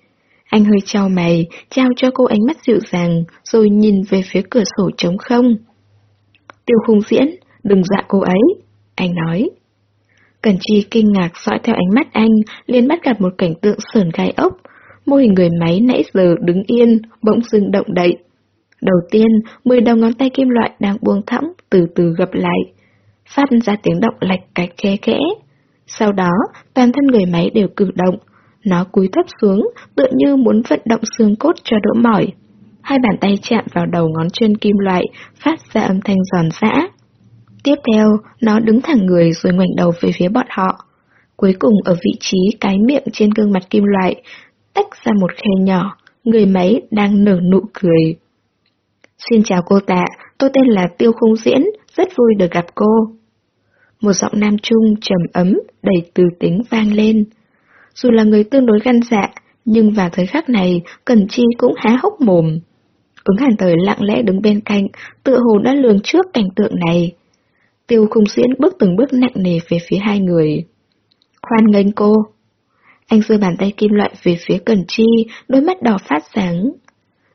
Speaker 1: Anh hơi trao mày, trao cho cô ánh mắt dịu dàng, rồi nhìn về phía cửa sổ trống không. Tiêu khung diễn, đừng dọa cô ấy, anh nói. Cần Chi kinh ngạc dõi theo ánh mắt anh, liền bắt gặp một cảnh tượng sờn gai ốc. Mô hình người máy nãy giờ đứng yên, bỗng dưng động đậy. Đầu tiên, mười đầu ngón tay kim loại đang buông thõng, từ từ gập lại. Phát ra tiếng động lạch cạch khe khẽ. Sau đó, toàn thân người máy đều cử động, nó cúi thấp xuống, tựa như muốn vận động xương cốt cho đỡ mỏi. Hai bàn tay chạm vào đầu ngón chân kim loại, phát ra âm thanh giòn giã. Tiếp theo, nó đứng thẳng người rồi ngoảnh đầu về phía bọn họ. Cuối cùng ở vị trí cái miệng trên gương mặt kim loại, tách ra một khe nhỏ, Người máy đang nở nụ cười. Xin chào cô tạ, tôi tên là Tiêu Khung Diễn, rất vui được gặp cô. Một giọng nam trung trầm ấm, đầy từ tính vang lên. Dù là người tương đối gan dạ, nhưng vào thời khắc này, Cần Chi cũng há hốc mồm. Ứng hàn thời lặng lẽ đứng bên cạnh, tựa hồ đã lường trước cảnh tượng này. Tiêu khung diễn bước từng bước nặng nề về phía hai người. Khoan nghênh cô. Anh giơ bàn tay kim loại về phía Cần Chi, đôi mắt đỏ phát sáng.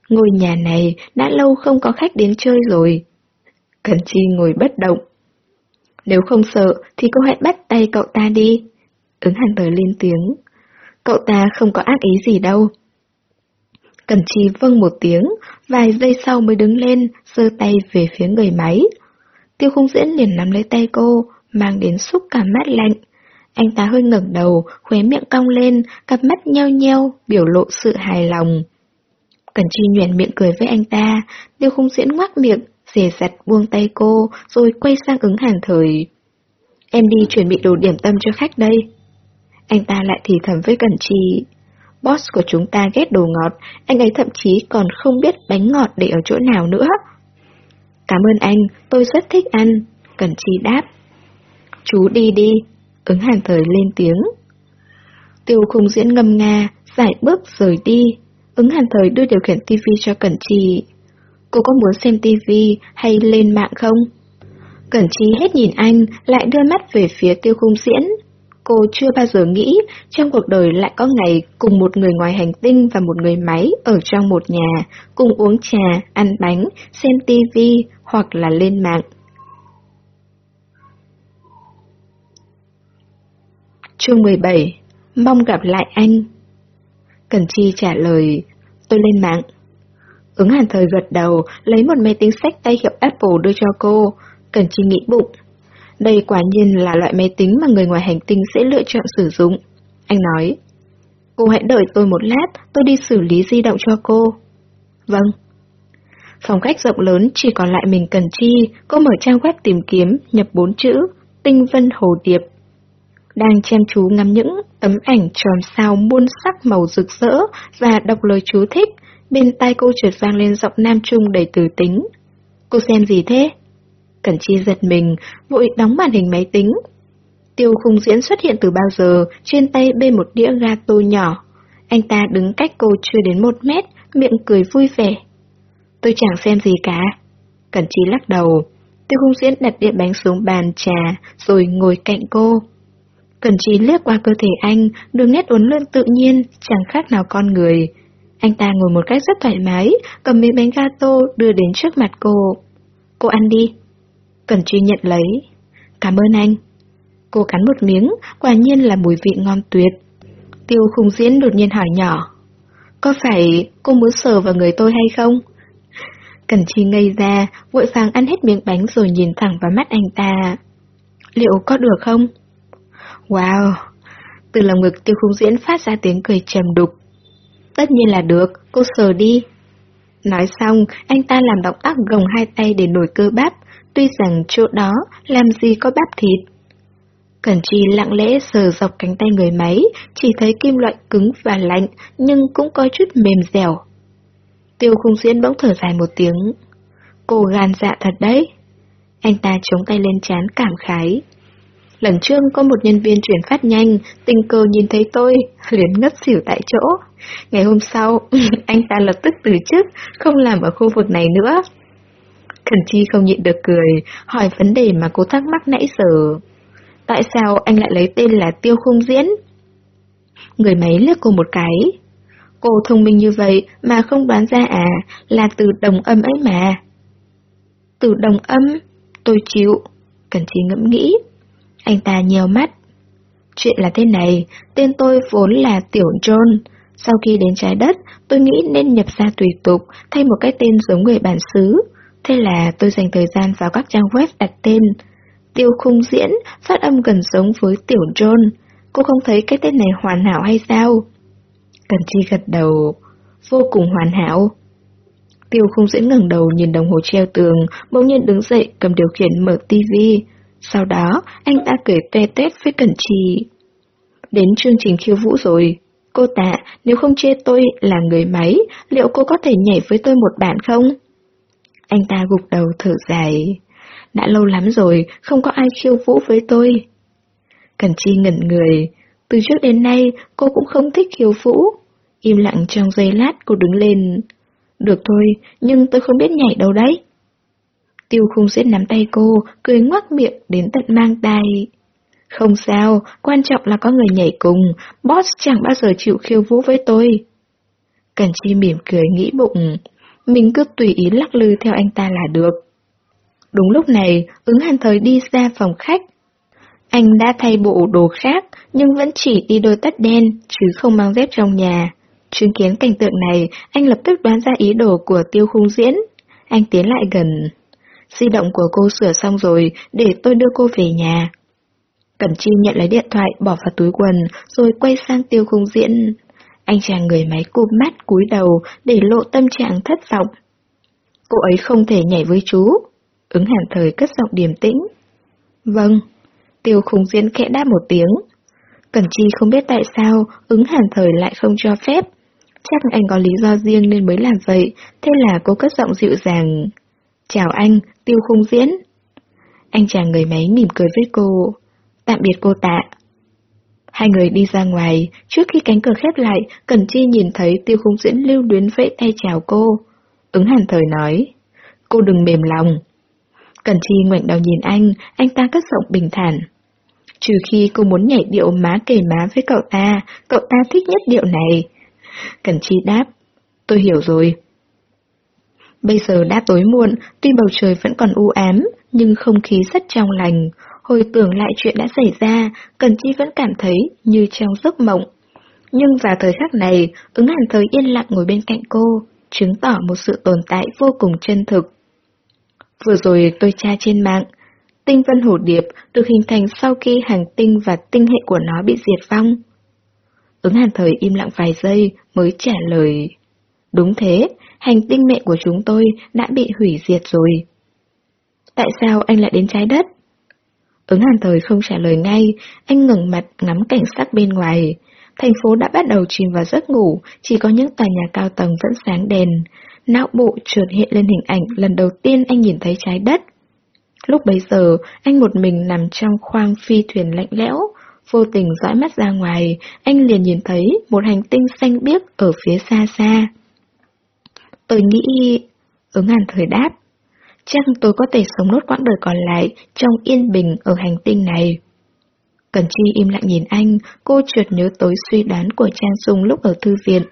Speaker 1: Ngôi nhà này đã lâu không có khách đến chơi rồi. Cần Chi ngồi bất động. Nếu không sợ thì cô hãy bắt tay cậu ta đi. Ứng hàn thời lên tiếng. Cậu ta không có ác ý gì đâu. Cẩn Chi vâng một tiếng, vài giây sau mới đứng lên, giơ tay về phía người máy. Tiêu khung diễn liền nắm lấy tay cô, mang đến xúc cảm mát lạnh. Anh ta hơi ngẩng đầu, khóe miệng cong lên, cặp mắt nheo nheo, biểu lộ sự hài lòng. Cẩn Chi nhuyễn miệng cười với anh ta, tiêu khung diễn ngoác miệng, dè dặt buông tay cô, rồi quay sang ứng hàn thời. Em đi chuẩn bị đồ điểm tâm cho khách đây. Anh ta lại thì thầm với Cẩn Chi. Boss của chúng ta ghét đồ ngọt, anh ấy thậm chí còn không biết bánh ngọt để ở chỗ nào nữa. Cảm ơn anh, tôi rất thích ăn, Cẩn Chi đáp. Chú đi đi, ứng hàn thời lên tiếng. Tiêu khung diễn ngâm nga, giải bước rời đi, ứng hàn thời đưa điều khiển tivi cho Cẩn Trì. Cô có muốn xem tivi hay lên mạng không? Cẩn Trì hết nhìn anh, lại đưa mắt về phía tiêu khung diễn. Cô chưa bao giờ nghĩ trong cuộc đời lại có ngày cùng một người ngoài hành tinh và một người máy ở trong một nhà, cùng uống trà, ăn bánh, xem tivi hoặc là lên mạng. Chương 17 Mong gặp lại anh Cần Chi trả lời Tôi lên mạng Ứng hàn thời gật đầu Lấy một máy tính sách tay hiệu Apple đưa cho cô Cần Chi nghĩ bụng đây quả nhiên là loại máy tính mà người ngoài hành tinh sẽ lựa chọn sử dụng. Anh nói, cô hãy đợi tôi một lát, tôi đi xử lý di động cho cô. Vâng. Phòng khách rộng lớn chỉ còn lại mình cần chi, cô mở trang web tìm kiếm, nhập bốn chữ, tinh vân hồ điệp. Đang chăm chú ngắm những tấm ảnh tròn sao muôn sắc màu rực rỡ và đọc lời chú thích, bên tai cô trượt vang lên giọng nam trung đầy từ tính. Cô xem gì thế? Cẩn Chi giật mình, vội đóng màn hình máy tính. Tiêu khung diễn xuất hiện từ bao giờ, trên tay bê một đĩa gato nhỏ. Anh ta đứng cách cô chưa đến một mét, miệng cười vui vẻ. Tôi chẳng xem gì cả. Cẩn Chi lắc đầu. Tiêu khung diễn đặt đĩa bánh xuống bàn trà, rồi ngồi cạnh cô. Cẩn trí liếc qua cơ thể anh, đường nét uốn lượn tự nhiên, chẳng khác nào con người. Anh ta ngồi một cách rất thoải mái, cầm miếng bánh gato đưa đến trước mặt cô. Cô ăn đi. Cần truy nhận lấy. Cảm ơn anh. Cô cắn một miếng, quả nhiên là mùi vị ngon tuyệt. Tiêu khung diễn đột nhiên hỏi nhỏ. Có phải cô muốn sờ vào người tôi hay không? Cần chi ngây ra, vội vàng ăn hết miếng bánh rồi nhìn thẳng vào mắt anh ta. Liệu có được không? Wow! Từ lòng ngực tiêu khung diễn phát ra tiếng cười trầm đục. Tất nhiên là được, cô sờ đi. Nói xong, anh ta làm động tác gồng hai tay để nổi cơ bắp, tuy rằng chỗ đó làm gì có bắp thịt. Cẩn Chi lặng lẽ sờ dọc cánh tay người máy, chỉ thấy kim loại cứng và lạnh, nhưng cũng có chút mềm dẻo. Tiêu khung diễn bỗng thở dài một tiếng. Cô gan dạ thật đấy. Anh ta chống tay lên chán cảm khái. Lần trước có một nhân viên chuyển phát nhanh, tình cờ nhìn thấy tôi, liền ngất xỉu tại chỗ. Ngày hôm sau, *laughs* anh ta lập tức từ chức, không làm ở khu vực này nữa. khẩn Chi không nhịn được cười, hỏi vấn đề mà cô thắc mắc nãy giờ. Tại sao anh lại lấy tên là Tiêu Khung Diễn? Người máy liếc cô một cái. Cô thông minh như vậy mà không đoán ra à, là từ đồng âm ấy mà. Từ đồng âm? Tôi chịu. Cần Chi ngẫm nghĩ. Anh ta nhèo mắt. Chuyện là thế này, tên tôi vốn là Tiểu John. Sau khi đến trái đất, tôi nghĩ nên nhập ra tùy tục, thay một cái tên giống người bản xứ. Thế là tôi dành thời gian vào các trang web đặt tên. Tiêu khung diễn, phát âm gần giống với Tiểu John. Cô không thấy cái tên này hoàn hảo hay sao? Cần Chi gật đầu. Vô cùng hoàn hảo. Tiêu khung diễn ngẩng đầu nhìn đồng hồ treo tường, bỗng nhiên đứng dậy cầm điều khiển mở tivi. Sau đó, anh ta cười tê tết với Cẩn trì. Đến chương trình khiêu vũ rồi. Cô tạ, nếu không chê tôi là người máy, liệu cô có thể nhảy với tôi một bản không? Anh ta gục đầu thở dài. Đã lâu lắm rồi, không có ai khiêu vũ với tôi. cẩn Chi ngẩn người. Từ trước đến nay, cô cũng không thích khiêu vũ. Im lặng trong giây lát cô đứng lên. Được thôi, nhưng tôi không biết nhảy đâu đấy. Tiêu khung xếp nắm tay cô, cười ngoác miệng đến tận mang tay. Không sao, quan trọng là có người nhảy cùng, boss chẳng bao giờ chịu khiêu vũ với tôi. Cần Chi mỉm cười nghĩ bụng, mình cứ tùy ý lắc lư theo anh ta là được. Đúng lúc này, ứng hàn thời đi ra phòng khách. Anh đã thay bộ đồ khác, nhưng vẫn chỉ đi đôi tất đen, chứ không mang dép trong nhà. Chứng kiến cảnh tượng này, anh lập tức đoán ra ý đồ của tiêu khung diễn. Anh tiến lại gần. Di động của cô sửa xong rồi, để tôi đưa cô về nhà. Cẩm Chi nhận lấy điện thoại bỏ vào túi quần, rồi quay sang tiêu khung diễn. Anh chàng người máy cụp mắt cúi đầu để lộ tâm trạng thất vọng. Cô ấy không thể nhảy với chú. Ứng hàn thời cất giọng điềm tĩnh. Vâng. Tiêu khung diễn khẽ đáp một tiếng. Cẩn Chi không biết tại sao ứng hàn thời lại không cho phép. Chắc anh có lý do riêng nên mới làm vậy, thế là cô cất giọng dịu dàng. Chào anh, tiêu khung diễn. Anh chàng người máy mỉm cười với cô. Tạm biệt cô tạ. Hai người đi ra ngoài, trước khi cánh cửa khép lại, Cẩn Chi nhìn thấy tiêu khung diễn lưu luyến vẫy tay chào cô. Ứng hàn thời nói, cô đừng mềm lòng. Cẩn Chi ngoảnh đầu nhìn anh, anh ta cất giọng bình thản. Trừ khi cô muốn nhảy điệu má kề má với cậu ta, cậu ta thích nhất điệu này. Cẩn Chi đáp, tôi hiểu rồi. Bây giờ đã tối muộn, tuy bầu trời vẫn còn u ám, nhưng không khí rất trong lành. Hồi tưởng lại chuyện đã xảy ra, Cần Chi vẫn cảm thấy như trong giấc mộng. Nhưng vào thời khắc này, ứng hàn thời yên lặng ngồi bên cạnh cô, chứng tỏ một sự tồn tại vô cùng chân thực. Vừa rồi tôi tra trên mạng, tinh vân hồ điệp được hình thành sau khi hành tinh và tinh hệ của nó bị diệt vong. Ứng hàn thời im lặng vài giây mới trả lời. Đúng thế, hành tinh mẹ của chúng tôi đã bị hủy diệt rồi. Tại sao anh lại đến trái đất? Ứng hàn thời không trả lời ngay, anh ngừng mặt ngắm cảnh sắc bên ngoài. Thành phố đã bắt đầu chìm vào giấc ngủ, chỉ có những tòa nhà cao tầng vẫn sáng đèn. Não bộ trượt hiện lên hình ảnh lần đầu tiên anh nhìn thấy trái đất. Lúc bấy giờ, anh một mình nằm trong khoang phi thuyền lạnh lẽo, vô tình dõi mắt ra ngoài, anh liền nhìn thấy một hành tinh xanh biếc ở phía xa xa. Tôi nghĩ... Ứng hàn thời đáp. Chắc tôi có thể sống nốt quãng đời còn lại trong yên bình ở hành tinh này. Cần Chi im lặng nhìn anh, cô chợt nhớ tới suy đoán của Trang Dung lúc ở thư viện,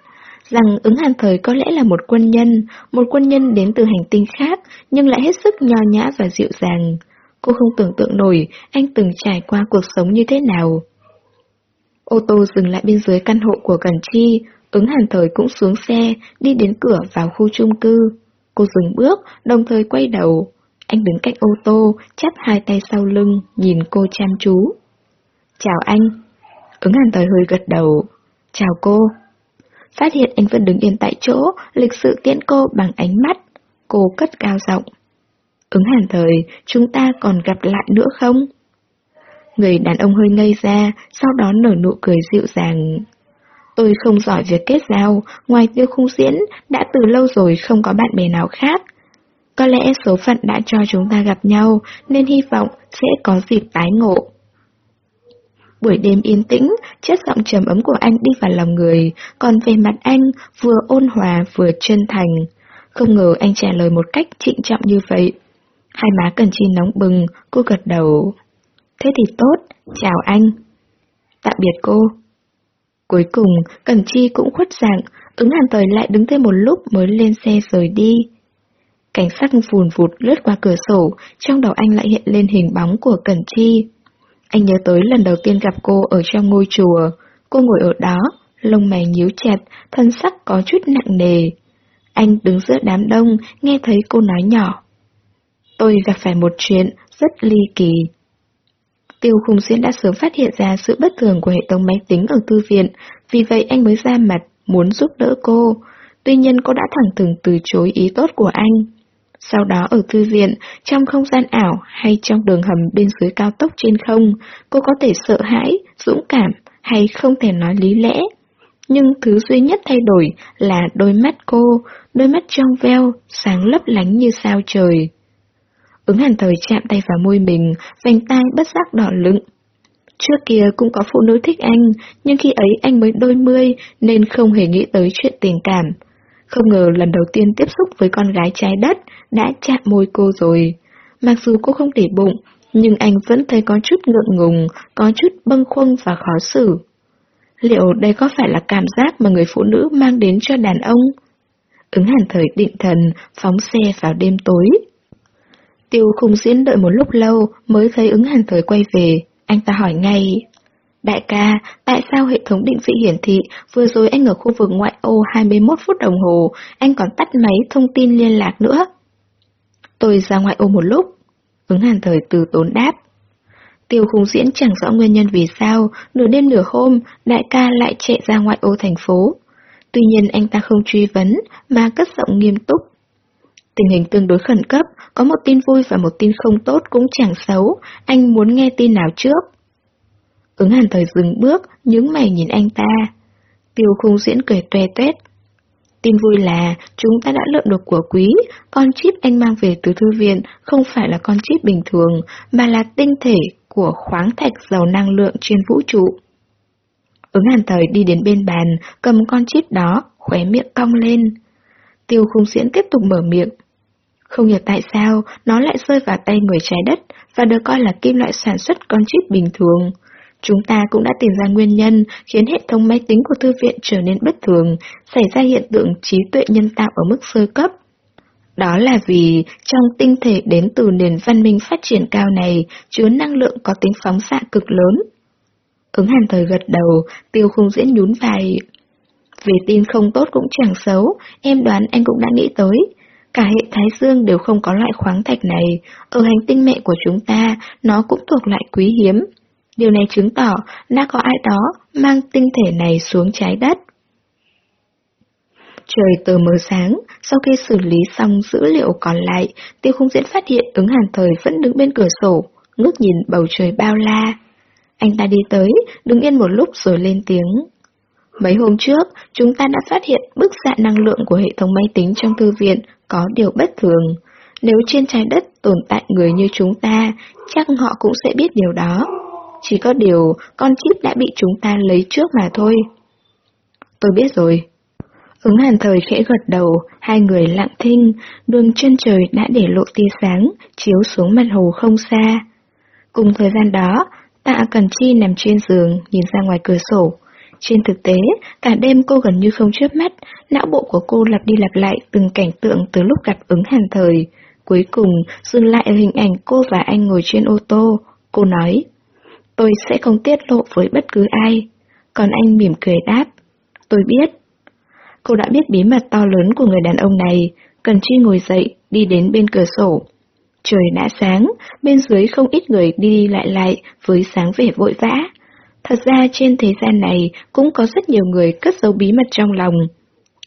Speaker 1: rằng ứng hàn thời có lẽ là một quân nhân, một quân nhân đến từ hành tinh khác, nhưng lại hết sức nho nhã và dịu dàng. Cô không tưởng tượng nổi anh từng trải qua cuộc sống như thế nào. Ô tô dừng lại bên dưới căn hộ của Cần Chi, ứng hàn thời cũng xuống xe, đi đến cửa vào khu chung cư. Cô dừng bước, đồng thời quay đầu. Anh đứng cạnh ô tô, chắp hai tay sau lưng, nhìn cô chăm chú. Chào anh. Ứng hàn thời hơi gật đầu. Chào cô. Phát hiện anh vẫn đứng yên tại chỗ, lịch sự tiễn cô bằng ánh mắt. Cô cất cao giọng. Ứng hàn thời, chúng ta còn gặp lại nữa không? Người đàn ông hơi ngây ra, sau đó nở nụ cười dịu dàng. Tôi không giỏi việc kết giao, ngoài tiêu khung diễn, đã từ lâu rồi không có bạn bè nào khác. Có lẽ số phận đã cho chúng ta gặp nhau, nên hy vọng sẽ có dịp tái ngộ. Buổi đêm yên tĩnh, chất giọng trầm ấm của anh đi vào lòng người, còn về mặt anh vừa ôn hòa vừa chân thành. Không ngờ anh trả lời một cách trịnh trọng như vậy. Hai má cần chi nóng bừng, cô gật đầu. Thế thì tốt, chào anh. Tạm biệt cô. Cuối cùng, Cẩn Chi cũng khuất dạng, ứng hàn thời lại đứng thêm một lúc mới lên xe rời đi. Cảnh sắc phùn vụt lướt qua cửa sổ, trong đầu anh lại hiện lên hình bóng của Cẩn Chi. Anh nhớ tới lần đầu tiên gặp cô ở trong ngôi chùa, cô ngồi ở đó, lông mày nhíu chặt, thân sắc có chút nặng nề. Anh đứng giữa đám đông, nghe thấy cô nói nhỏ. Tôi gặp phải một chuyện rất ly kỳ. Tiêu khung xuyên đã sớm phát hiện ra sự bất thường của hệ thống máy tính ở thư viện, vì vậy anh mới ra mặt, muốn giúp đỡ cô. Tuy nhiên cô đã thẳng thừng từ chối ý tốt của anh. Sau đó ở thư viện, trong không gian ảo hay trong đường hầm bên dưới cao tốc trên không, cô có thể sợ hãi, dũng cảm hay không thể nói lý lẽ. nhưng thứ duy nhất thay đổi là đôi mắt cô, đôi mắt trong veo, sáng lấp lánh như sao trời. Ứng hàn thời chạm tay vào môi mình, vành tai bất giác đỏ lựng. Trước kia cũng có phụ nữ thích anh, nhưng khi ấy anh mới đôi mươi nên không hề nghĩ tới chuyện tình cảm. Không ngờ lần đầu tiên tiếp xúc với con gái trái đất đã chạm môi cô rồi. Mặc dù cô không để bụng, nhưng anh vẫn thấy có chút ngượng ngùng, có chút bâng khuâng và khó xử. Liệu đây có phải là cảm giác mà người phụ nữ mang đến cho đàn ông? Ứng hàn thời định thần, phóng xe vào đêm tối. Tiêu khung diễn đợi một lúc lâu mới thấy ứng hàn thời quay về, anh ta hỏi ngay. Đại ca, tại sao hệ thống định vị hiển thị vừa rồi anh ở khu vực ngoại ô 21 phút đồng hồ, anh còn tắt máy thông tin liên lạc nữa? Tôi ra ngoại ô một lúc. Ứng hàn thời từ tốn đáp. Tiêu khung diễn chẳng rõ nguyên nhân vì sao, nửa đêm nửa hôm, đại ca lại chạy ra ngoại ô thành phố. Tuy nhiên anh ta không truy vấn, mà cất giọng nghiêm túc. Tình hình tương đối khẩn cấp, có một tin vui và một tin không tốt cũng chẳng xấu, anh muốn nghe tin nào trước? Ứng hàn thời dừng bước, nhướng mày nhìn anh ta. Tiêu khung diễn cười tuê tuét. Tin vui là chúng ta đã lượm được của quý, con chip anh mang về từ thư viện không phải là con chip bình thường, mà là tinh thể của khoáng thạch giàu năng lượng trên vũ trụ. Ứng hàn thời đi đến bên bàn, cầm con chip đó, khóe miệng cong lên. Tiêu khung diễn tiếp tục mở miệng. Không hiểu tại sao nó lại rơi vào tay người trái đất và được coi là kim loại sản xuất con chip bình thường. Chúng ta cũng đã tìm ra nguyên nhân khiến hệ thống máy tính của thư viện trở nên bất thường, xảy ra hiện tượng trí tuệ nhân tạo ở mức sơ cấp. Đó là vì trong tinh thể đến từ nền văn minh phát triển cao này chứa năng lượng có tính phóng xạ cực lớn. Ứng hàn thời gật đầu, tiêu khung diễn nhún vai. Về tin không tốt cũng chẳng xấu, em đoán anh cũng đã nghĩ tới. Cả hệ Thái Dương đều không có loại khoáng thạch này, ở hành tinh mẹ của chúng ta, nó cũng thuộc loại quý hiếm. Điều này chứng tỏ đã có ai đó mang tinh thể này xuống trái đất. Trời tờ mờ sáng, sau khi xử lý xong dữ liệu còn lại, tiêu khung diễn phát hiện ứng hàn thời vẫn đứng bên cửa sổ, ngước nhìn bầu trời bao la. Anh ta đi tới, đứng yên một lúc rồi lên tiếng. Mấy hôm trước, chúng ta đã phát hiện bức xạ năng lượng của hệ thống máy tính trong thư viện có điều bất thường. Nếu trên trái đất tồn tại người như chúng ta, chắc họ cũng sẽ biết điều đó. Chỉ có điều con chip đã bị chúng ta lấy trước mà thôi. Tôi biết rồi. Ứng hàn thời khẽ gật đầu, hai người lặng thinh, đường chân trời đã để lộ tia sáng, chiếu xuống mặt hồ không xa. Cùng thời gian đó, tạ Cần Chi nằm trên giường, nhìn ra ngoài cửa sổ. Trên thực tế, cả đêm cô gần như không chớp mắt, não bộ của cô lặp đi lặp lại từng cảnh tượng từ lúc gặp ứng hàn thời. Cuối cùng, dừng lại ở hình ảnh cô và anh ngồi trên ô tô. Cô nói, tôi sẽ không tiết lộ với bất cứ ai. Còn anh mỉm cười đáp, tôi biết. Cô đã biết bí mật to lớn của người đàn ông này, Cần Chi ngồi dậy, đi đến bên cửa sổ. Trời đã sáng, bên dưới không ít người đi lại lại với sáng vẻ vội vã. Thật ra trên thế gian này cũng có rất nhiều người cất giấu bí mật trong lòng.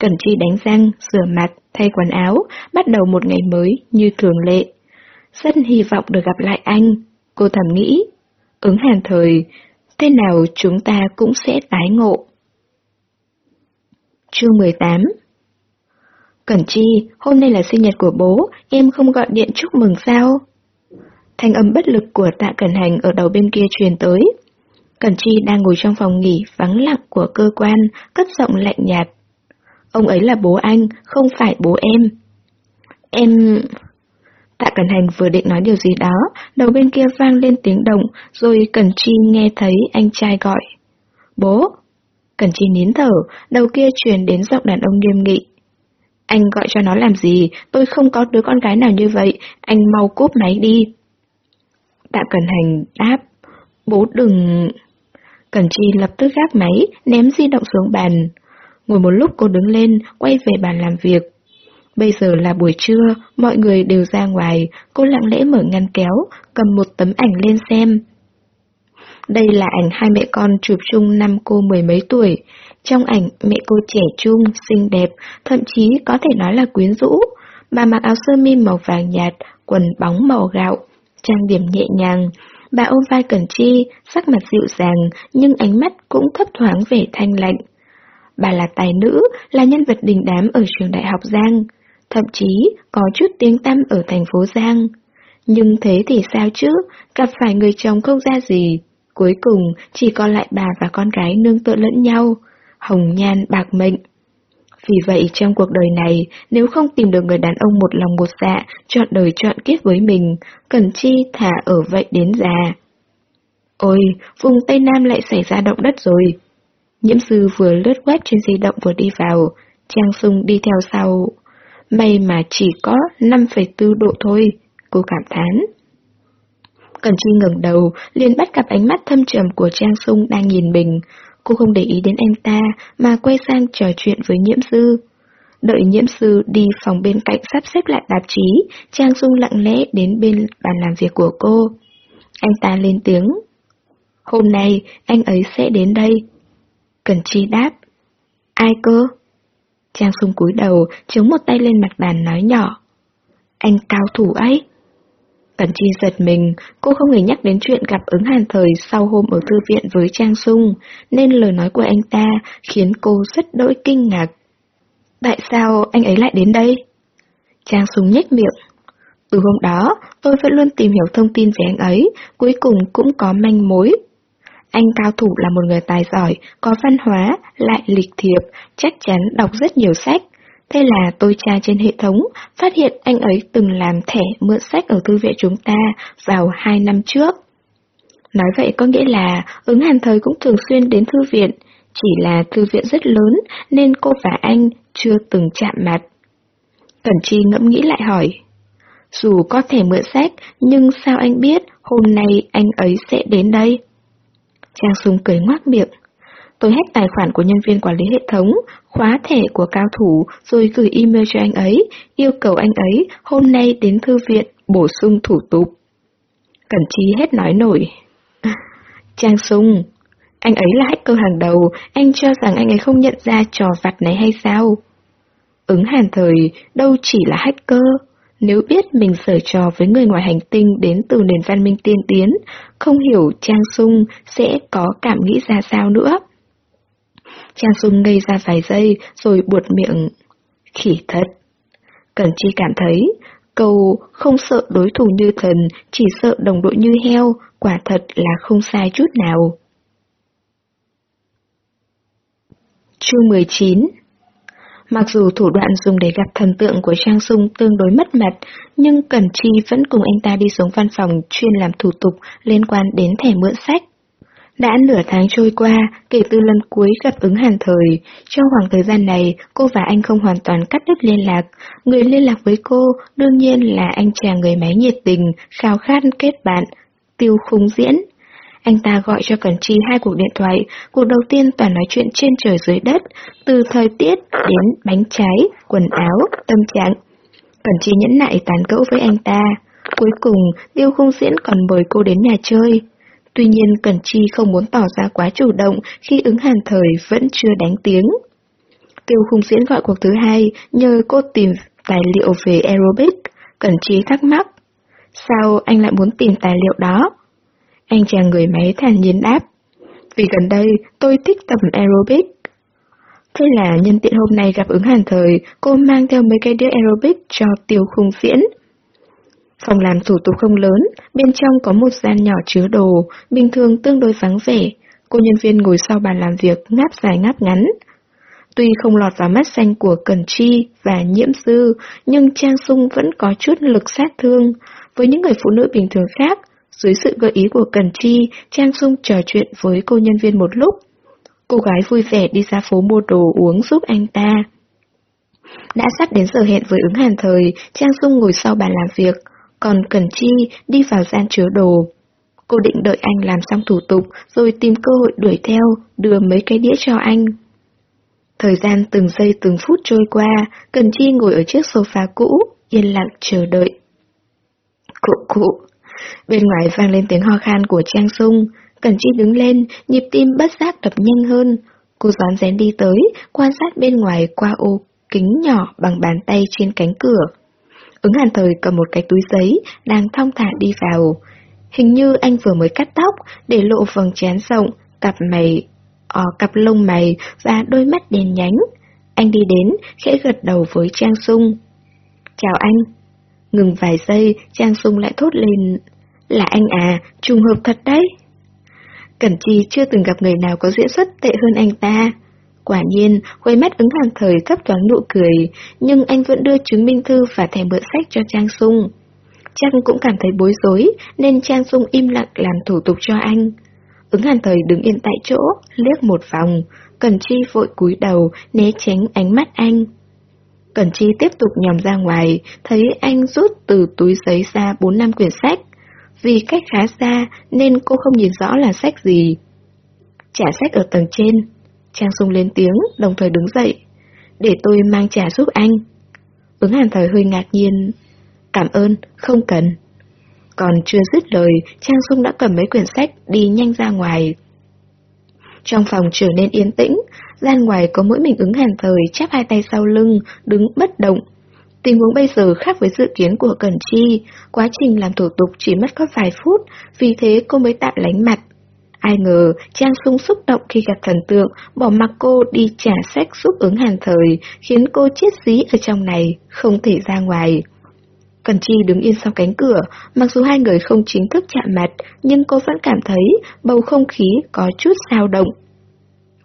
Speaker 1: Cẩn Chi đánh răng, rửa mặt, thay quần áo, bắt đầu một ngày mới như thường lệ. Rất hy vọng được gặp lại anh, cô thầm nghĩ. Ứng hàn thời, thế nào chúng ta cũng sẽ tái ngộ. Chương 18 Cẩn Chi, hôm nay là sinh nhật của bố, em không gọi điện chúc mừng sao? Thanh âm bất lực của tạ Cẩn Hành ở đầu bên kia truyền tới. Cẩn Chi đang ngồi trong phòng nghỉ vắng lặng của cơ quan, cất giọng lạnh nhạt. Ông ấy là bố anh, không phải bố em. Em... Tạ Cẩn Hành vừa định nói điều gì đó, đầu bên kia vang lên tiếng động, rồi Cẩn Chi nghe thấy anh trai gọi. Bố! Cẩn Chi nín thở, đầu kia truyền đến giọng đàn ông nghiêm nghị. Anh gọi cho nó làm gì, tôi không có đứa con gái nào như vậy, anh mau cúp máy đi. Tạ Cẩn Hành đáp, bố đừng... Cẩn Chi lập tức gác máy, ném di động xuống bàn. Ngồi một lúc cô đứng lên, quay về bàn làm việc. Bây giờ là buổi trưa, mọi người đều ra ngoài, cô lặng lẽ mở ngăn kéo, cầm một tấm ảnh lên xem. Đây là ảnh hai mẹ con chụp chung năm cô mười mấy tuổi. Trong ảnh, mẹ cô trẻ trung, xinh đẹp, thậm chí có thể nói là quyến rũ. Bà mặc áo sơ mi màu vàng nhạt, quần bóng màu gạo, trang điểm nhẹ nhàng. Bà ôm vai Cẩn Chi, sắc mặt dịu dàng, nhưng ánh mắt cũng thấp thoáng vẻ thanh lạnh. bà là tài nữ, là nhân vật đình đám ở trường đại học Giang, thậm chí có chút tiếng tăm ở thành phố Giang. Nhưng thế thì sao chứ, gặp phải người chồng không ra gì, cuối cùng chỉ còn lại bà và con gái nương tựa lẫn nhau, hồng nhan bạc mệnh. Vì vậy trong cuộc đời này, nếu không tìm được người đàn ông một lòng một dạ, chọn đời chọn kiếp với mình, cần chi thả ở vậy đến già. Ôi, vùng Tây Nam lại xảy ra động đất rồi. Nhiễm sư vừa lướt web trên di động vừa đi vào, Trang Sung đi theo sau. May mà chỉ có 5,4 độ thôi, cô cảm thán. Cần Chi ngẩng đầu, liền bắt gặp ánh mắt thâm trầm của Trang Sung đang nhìn mình. Cô không để ý đến anh ta, mà quay sang trò chuyện với nhiễm sư. Đợi nhiễm sư đi phòng bên cạnh sắp xếp lại tạp chí, Trang Sung lặng lẽ đến bên bàn làm việc của cô. Anh ta lên tiếng. Hôm nay, anh ấy sẽ đến đây. Cần Chi đáp. Ai cơ? Trang Sung cúi đầu, chống một tay lên mặt bàn nói nhỏ. Anh cao thủ ấy. Cẩn Chi giật mình, cô không hề nhắc đến chuyện gặp ứng hàn thời sau hôm ở thư viện với Trang Sung, nên lời nói của anh ta khiến cô rất đỗi kinh ngạc. Tại sao anh ấy lại đến đây? Trang Sung nhếch miệng. Từ hôm đó, tôi vẫn luôn tìm hiểu thông tin về anh ấy, cuối cùng cũng có manh mối. Anh cao thủ là một người tài giỏi, có văn hóa, lại lịch thiệp, chắc chắn đọc rất nhiều sách. Thế là tôi tra trên hệ thống, phát hiện anh ấy từng làm thẻ mượn sách ở thư viện chúng ta vào hai năm trước. Nói vậy có nghĩa là ứng hàn thời cũng thường xuyên đến thư viện, chỉ là thư viện rất lớn nên cô và anh chưa từng chạm mặt. Cẩn Chi ngẫm nghĩ lại hỏi. Dù có thể mượn sách, nhưng sao anh biết hôm nay anh ấy sẽ đến đây? Trang Sung cười ngoác miệng. Tôi hack tài khoản của nhân viên quản lý hệ thống, khóa thẻ của cao thủ, rồi gửi email cho anh ấy, yêu cầu anh ấy hôm nay đến thư viện bổ sung thủ tục. Cẩn trí hết nói nổi. *laughs* Trang Sung, anh ấy là hacker hàng đầu, anh cho rằng anh ấy không nhận ra trò vặt này hay sao? Ứng hàn thời đâu chỉ là hacker, nếu biết mình sở trò với người ngoài hành tinh đến từ nền văn minh tiên tiến, không hiểu Trang Sung sẽ có cảm nghĩ ra sao nữa. Trang Sung ngây ra vài giây rồi buột miệng. Khỉ thật. Cần Chi cảm thấy, câu không sợ đối thủ như thần, chỉ sợ đồng đội như heo, quả thật là không sai chút nào. Chương 19 Mặc dù thủ đoạn dùng để gặp thần tượng của Trang Sung tương đối mất mặt, nhưng Cẩn Chi vẫn cùng anh ta đi xuống văn phòng chuyên làm thủ tục liên quan đến thẻ mượn sách. Đã nửa tháng trôi qua, kể từ lần cuối gặp ứng hàn thời, trong khoảng thời gian này, cô và anh không hoàn toàn cắt đứt liên lạc. Người liên lạc với cô đương nhiên là anh chàng người máy nhiệt tình, khao khát kết bạn, tiêu khung diễn. Anh ta gọi cho Cẩn Chi hai cuộc điện thoại, cuộc đầu tiên toàn nói chuyện trên trời dưới đất, từ thời tiết đến bánh trái, quần áo, tâm trạng. Cẩn Chi nhẫn nại tán gẫu với anh ta. Cuối cùng, Tiêu Khung Diễn còn mời cô đến nhà chơi. Tuy nhiên Cẩn Chi không muốn tỏ ra quá chủ động khi ứng hàn thời vẫn chưa đánh tiếng. Kiều Khung Diễn gọi cuộc thứ hai, nhờ cô tìm tài liệu về aerobic. Cẩn Chi thắc mắc. Sao anh lại muốn tìm tài liệu đó? Anh chàng người máy thản nhiên đáp. Vì gần đây, tôi thích tập aerobic. Thế là nhân tiện hôm nay gặp ứng hàn thời, cô mang theo mấy cây đĩa aerobic cho tiêu khung diễn. Phòng làm thủ tục không lớn, bên trong có một gian nhỏ chứa đồ, bình thường tương đối vắng vẻ. Cô nhân viên ngồi sau bàn làm việc ngáp dài ngáp ngắn. Tuy không lọt vào mắt xanh của Cần Chi và Nhiễm Sư, nhưng Trang Sung vẫn có chút lực sát thương. Với những người phụ nữ bình thường khác, dưới sự gợi ý của Cần Chi, Trang Sung trò chuyện với cô nhân viên một lúc. Cô gái vui vẻ đi ra phố mua đồ uống giúp anh ta. Đã sắp đến giờ hẹn với ứng hàn thời, Trang Sung ngồi sau bàn làm việc, còn Cần Chi đi vào gian chứa đồ. Cô định đợi anh làm xong thủ tục, rồi tìm cơ hội đuổi theo, đưa mấy cái đĩa cho anh. Thời gian từng giây từng phút trôi qua, Cần Chi ngồi ở chiếc sofa cũ, yên lặng chờ đợi. Cụ cụ, Bên ngoài vang lên tiếng ho khan của Trang Sung, Cần Chi đứng lên, nhịp tim bất giác đập nhanh hơn. Cô gión rén đi tới, quan sát bên ngoài qua ô kính nhỏ bằng bàn tay trên cánh cửa. Ứng hàn thời cầm một cái túi giấy, đang thong thả đi vào. Hình như anh vừa mới cắt tóc, để lộ vầng trán rộng, cặp mày o cặp lông mày và đôi mắt đèn nhánh. Anh đi đến, khẽ gật đầu với Trang Sung. Chào anh. Ngừng vài giây, Trang Sung lại thốt lên. Là anh à, trùng hợp thật đấy. Cẩn Chi chưa từng gặp người nào có diễn xuất tệ hơn anh ta. Quả nhiên, khuấy mắt ứng hàng thời thấp thoáng nụ cười, nhưng anh vẫn đưa chứng minh thư và thẻ mượn sách cho Trang Sung. Trang cũng cảm thấy bối rối, nên Trang Sung im lặng làm thủ tục cho anh. Ứng hàn thời đứng yên tại chỗ, liếc một vòng, Cần Chi vội cúi đầu, né tránh ánh mắt anh. Cần Chi tiếp tục nhòm ra ngoài, thấy anh rút từ túi giấy ra bốn năm quyển sách. Vì cách khá xa nên cô không nhìn rõ là sách gì. Trả sách ở tầng trên. Trang Sung lên tiếng, đồng thời đứng dậy. Để tôi mang trà giúp anh. Ứng hàn thời hơi ngạc nhiên. Cảm ơn, không cần. Còn chưa dứt lời, Trang Sung đã cầm mấy quyển sách đi nhanh ra ngoài. Trong phòng trở nên yên tĩnh, gian ngoài có mỗi mình ứng hàn thời chắp hai tay sau lưng, đứng bất động. Tình huống bây giờ khác với dự kiến của Cẩn Chi, quá trình làm thủ tục chỉ mất có vài phút, vì thế cô mới tạm lánh mặt. Ai ngờ, Trang sung xúc động khi gặp thần tượng, bỏ mặc cô đi trả sách giúp ứng hàn thời, khiến cô chết dí ở trong này, không thể ra ngoài. Cần Chi đứng yên sau cánh cửa, mặc dù hai người không chính thức chạm mặt, nhưng cô vẫn cảm thấy bầu không khí có chút sao động.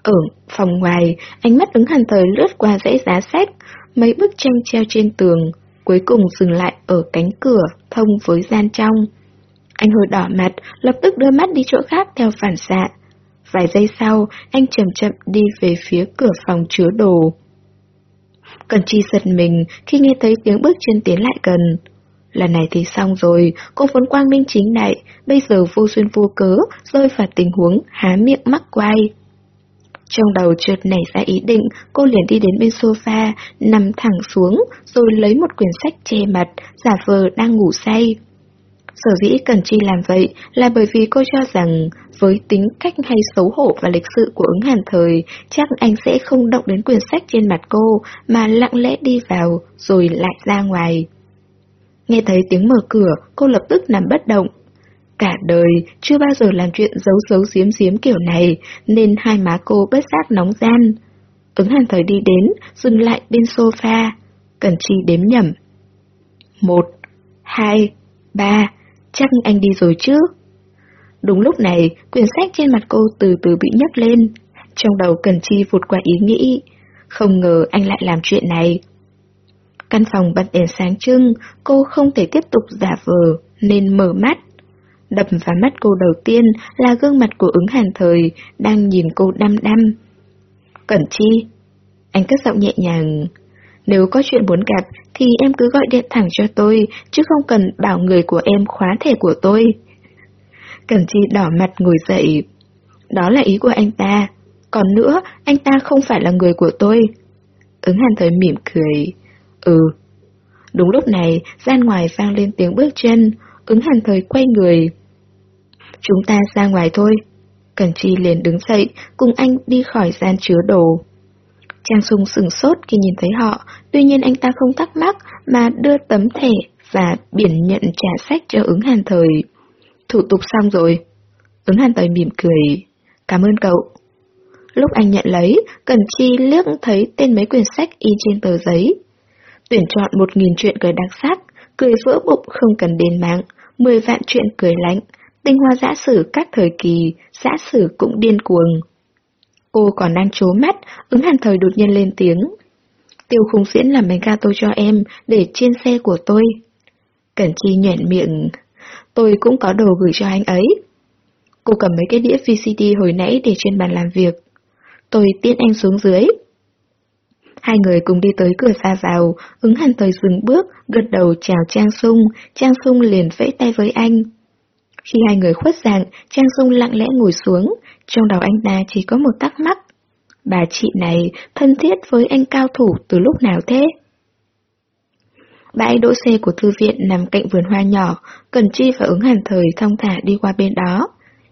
Speaker 1: Ở phòng ngoài, ánh mắt ứng hàn thời lướt qua dãy giá sách, mấy bức tranh treo trên tường, cuối cùng dừng lại ở cánh cửa thông với gian trong. Anh hơi đỏ mặt, lập tức đưa mắt đi chỗ khác theo phản xạ. Vài giây sau, anh chậm chậm đi về phía cửa phòng chứa đồ. Cần chi giật mình khi nghe thấy tiếng bước chân tiến lại gần. Lần này thì xong rồi, cô vốn quang minh chính đại, bây giờ vô duyên vô cớ, rơi vào tình huống há miệng mắc quay. Trong đầu trượt nảy ra ý định, cô liền đi đến bên sofa, nằm thẳng xuống, rồi lấy một quyển sách che mặt, giả vờ đang ngủ say. Sở dĩ Cần Chi làm vậy là bởi vì cô cho rằng với tính cách hay xấu hổ và lịch sự của ứng hàn thời, chắc anh sẽ không động đến quyển sách trên mặt cô mà lặng lẽ đi vào rồi lại ra ngoài. Nghe thấy tiếng mở cửa, cô lập tức nằm bất động. Cả đời chưa bao giờ làm chuyện giấu giấu giếm giếm kiểu này, nên hai má cô bất giác nóng gian. Ứng hàn thời đi đến, dừng lại bên sofa. Cần chi đếm nhẩm. Một, hai, ba, chắc anh đi rồi chứ? Đúng lúc này, quyển sách trên mặt cô từ từ bị nhấc lên. Trong đầu Cần Chi vụt qua ý nghĩ, không ngờ anh lại làm chuyện này. Căn phòng bật đèn sáng trưng, cô không thể tiếp tục giả vờ, nên mở mắt. Đập vào mắt cô đầu tiên là gương mặt của ứng hàn thời, đang nhìn cô đăm đăm. Cẩn chi? Anh cất giọng nhẹ nhàng. Nếu có chuyện muốn gặp, thì em cứ gọi điện thẳng cho tôi, chứ không cần bảo người của em khóa thẻ của tôi. Cẩn chi đỏ mặt ngồi dậy. Đó là ý của anh ta. Còn nữa, anh ta không phải là người của tôi. Ứng hàn thời mỉm cười. Ừ. Đúng lúc này, gian ngoài vang lên tiếng bước chân, ứng hàn thời quay người. Chúng ta ra ngoài thôi. Cần Chi liền đứng dậy, cùng anh đi khỏi gian chứa đồ. Trang Sung sừng sốt khi nhìn thấy họ, tuy nhiên anh ta không thắc mắc mà đưa tấm thẻ và biển nhận trả sách cho ứng hàn thời. Thủ tục xong rồi. Ứng hàn thời mỉm cười. Cảm ơn cậu. Lúc anh nhận lấy, Cần Chi liếc thấy tên mấy quyển sách y trên tờ giấy. Tuyển chọn một nghìn chuyện cười đặc sắc, cười vỡ bụng không cần đền mạng, mười vạn chuyện cười lạnh, tinh hoa giã sử các thời kỳ, giã sử cũng điên cuồng. Cô còn đang chố mắt, ứng hàn thời đột nhiên lên tiếng. Tiêu khung diễn làm bánh gato cho em, để trên xe của tôi. Cẩn Chi nhẹn miệng. Tôi cũng có đồ gửi cho anh ấy. Cô cầm mấy cái đĩa VCD hồi nãy để trên bàn làm việc. Tôi tiễn anh xuống dưới. Hai người cùng đi tới cửa ra vào, ứng hàn thời dừng bước, gật đầu chào Trang Sung, Trang Sung liền vẫy tay với anh. Khi hai người khuất dạng, Trang dung lặng lẽ ngồi xuống, trong đầu anh ta chỉ có một thắc mắc. Bà chị này thân thiết với anh cao thủ từ lúc nào thế? Bãi đỗ xe của thư viện nằm cạnh vườn hoa nhỏ, Cần Chi và ứng hàn thời thong thả đi qua bên đó.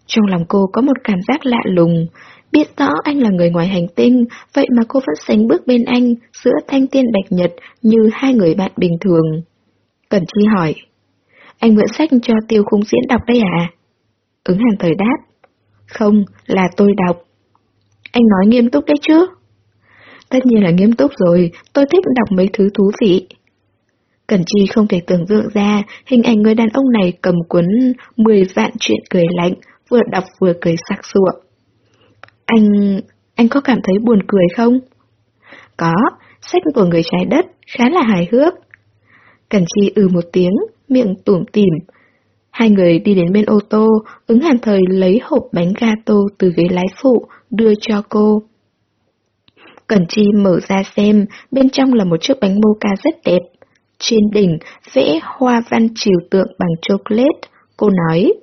Speaker 1: Trong lòng cô có một cảm giác lạ lùng, biết rõ anh là người ngoài hành tinh, vậy mà cô vẫn sánh bước bên anh, giữa thanh tiên bạch nhật như hai người bạn bình thường. Cần Chi hỏi, anh mượn sách cho tiêu khung diễn đọc đây à? Ứng hàng thời đáp, không, là tôi đọc. Anh nói nghiêm túc đấy chứ? Tất nhiên là nghiêm túc rồi, tôi thích đọc mấy thứ thú vị. Cẩn Chi không thể tưởng tượng ra hình ảnh người đàn ông này cầm cuốn 10 vạn chuyện cười lạnh, vừa đọc vừa cười sặc sụa. Anh... anh có cảm thấy buồn cười không? Có, sách của người trái đất khá là hài hước. Cẩn Chi ừ một tiếng, miệng tủm tỉm. Hai người đi đến bên ô tô, ứng hàn thời lấy hộp bánh gato từ ghế lái phụ, đưa cho cô. Cẩn Chi mở ra xem, bên trong là một chiếc bánh mocha rất đẹp. Trên đỉnh, vẽ hoa văn trừu tượng bằng chocolate, cô nói.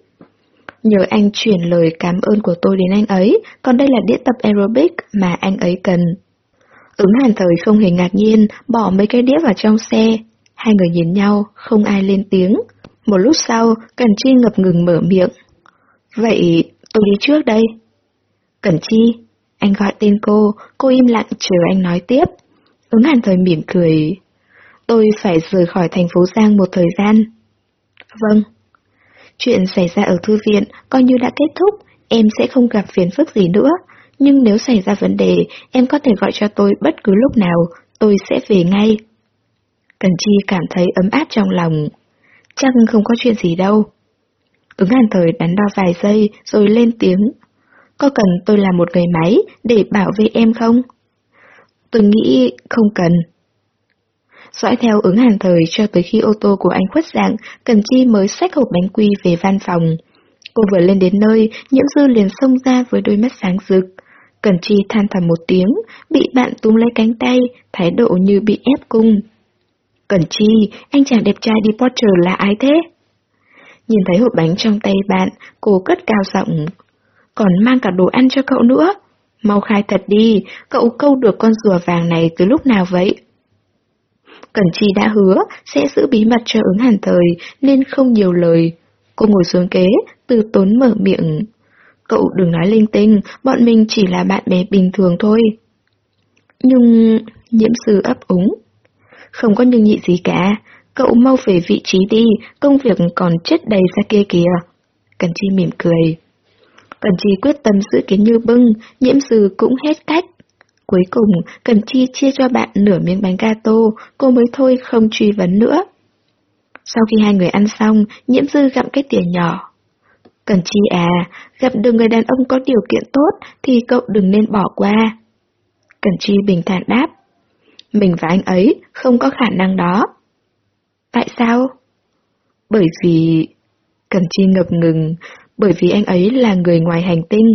Speaker 1: Nhờ anh chuyển lời cảm ơn của tôi đến anh ấy, còn đây là đĩa tập aerobic mà anh ấy cần. Ứng hàn thời không hề ngạc nhiên, bỏ mấy cái đĩa vào trong xe. Hai người nhìn nhau, không ai lên tiếng. Một lúc sau, Cần Chi ngập ngừng mở miệng. Vậy, tôi đi trước đây. Cần Chi, anh gọi tên cô, cô im lặng chờ anh nói tiếp. Ứng hàn thời mỉm cười. Tôi phải rời khỏi thành phố Giang một thời gian. Vâng. Chuyện xảy ra ở thư viện coi như đã kết thúc, em sẽ không gặp phiền phức gì nữa. Nhưng nếu xảy ra vấn đề, em có thể gọi cho tôi bất cứ lúc nào, tôi sẽ về ngay. Cần Chi cảm thấy ấm áp trong lòng. Chắc không có chuyện gì đâu. Ứng hàn thời đắn đo vài giây rồi lên tiếng. Có cần tôi làm một người máy để bảo vệ em không? Tôi nghĩ không cần. Dõi theo ứng hàn thời cho tới khi ô tô của anh khuất dạng, Cần Chi mới xách hộp bánh quy về văn phòng. Cô vừa lên đến nơi, nhiễm dư liền xông ra với đôi mắt sáng rực. Cần Chi than thầm một tiếng, bị bạn túm lấy cánh tay, thái độ như bị ép cung. Cần Chi, anh chàng đẹp trai đi Potter là ai thế? Nhìn thấy hộp bánh trong tay bạn, cô cất cao giọng. Còn mang cả đồ ăn cho cậu nữa. Mau khai thật đi, cậu câu được con rùa vàng này từ lúc nào vậy? Cẩn Chi đã hứa sẽ giữ bí mật cho ứng hàn thời nên không nhiều lời. Cô ngồi xuống kế, từ tốn mở miệng. Cậu đừng nói linh tinh, bọn mình chỉ là bạn bè bình thường thôi. Nhưng... nhiễm sư ấp úng. Không có nhưng nhị gì cả, cậu mau về vị trí đi, công việc còn chất đầy ra kia kìa. Cần Chi mỉm cười. Cần Chi quyết tâm giữ kiến như bưng, nhiễm sư cũng hết cách. Cuối cùng, Cần Chi chia cho bạn nửa miếng bánh gato, cô mới thôi không truy vấn nữa. Sau khi hai người ăn xong, nhiễm dư gặm cái tỉa nhỏ. Cần Chi à, gặp được người đàn ông có điều kiện tốt thì cậu đừng nên bỏ qua. Cần Chi bình thản đáp. Mình và anh ấy không có khả năng đó. Tại sao? Bởi vì... Cần Chi ngập ngừng, bởi vì anh ấy là người ngoài hành tinh.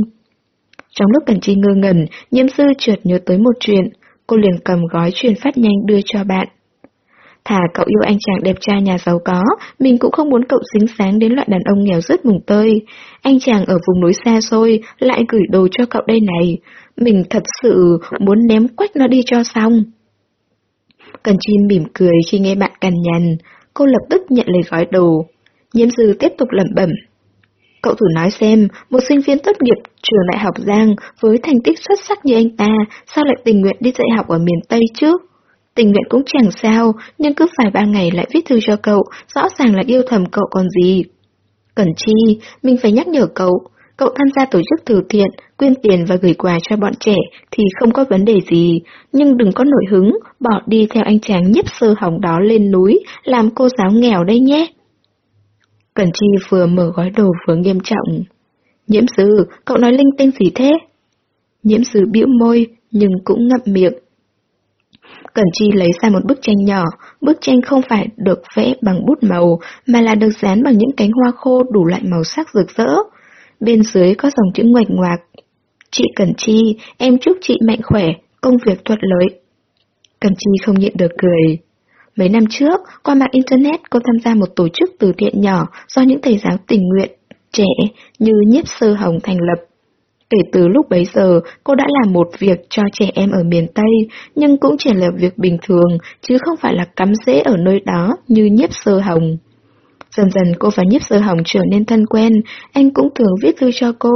Speaker 1: Trong lúc Cần Chi ngơ ngẩn, nhiễm sư trượt nhớ tới một chuyện, cô liền cầm gói truyền phát nhanh đưa cho bạn. Thà cậu yêu anh chàng đẹp trai nhà giàu có, mình cũng không muốn cậu xính sáng đến loại đàn ông nghèo rớt mùng tơi. Anh chàng ở vùng núi xa xôi lại gửi đồ cho cậu đây này. Mình thật sự muốn ném quách nó đi cho xong. Cần Chi mỉm cười khi nghe bạn cằn nhằn, cô lập tức nhận lấy gói đồ. Nhiễm sư tiếp tục lẩm bẩm. Cậu thử nói xem, một sinh viên tốt nghiệp trường đại học Giang với thành tích xuất sắc như anh ta, sao lại tình nguyện đi dạy học ở miền Tây chứ? Tình nguyện cũng chẳng sao, nhưng cứ phải ba ngày lại viết thư cho cậu, rõ ràng là yêu thầm cậu còn gì. Cẩn chi, mình phải nhắc nhở cậu, cậu tham gia tổ chức từ thiện, quyên tiền và gửi quà cho bọn trẻ thì không có vấn đề gì, nhưng đừng có nổi hứng, bỏ đi theo anh chàng nhấp sơ hỏng đó lên núi, làm cô giáo nghèo đây nhé. Cẩn Chi vừa mở gói đồ vừa nghiêm trọng. Nhiễm sư, cậu nói linh tinh gì thế? Nhiễm sư bĩu môi, nhưng cũng ngậm miệng. Cẩn Chi lấy ra một bức tranh nhỏ, bức tranh không phải được vẽ bằng bút màu, mà là được dán bằng những cánh hoa khô đủ loại màu sắc rực rỡ. Bên dưới có dòng chữ ngoạch ngoạc. Chị Cẩn Chi, em chúc chị mạnh khỏe, công việc thuận lợi. Cẩn Chi không nhịn được cười. Mấy năm trước, qua mạng Internet cô tham gia một tổ chức từ thiện nhỏ do những thầy giáo tình nguyện, trẻ như nhiếp sơ hồng thành lập. Kể từ lúc bấy giờ, cô đã làm một việc cho trẻ em ở miền Tây, nhưng cũng chỉ là việc bình thường, chứ không phải là cắm rễ ở nơi đó như nhiếp sơ hồng. Dần dần cô và nhiếp sơ hồng trở nên thân quen, anh cũng thường viết thư cho cô.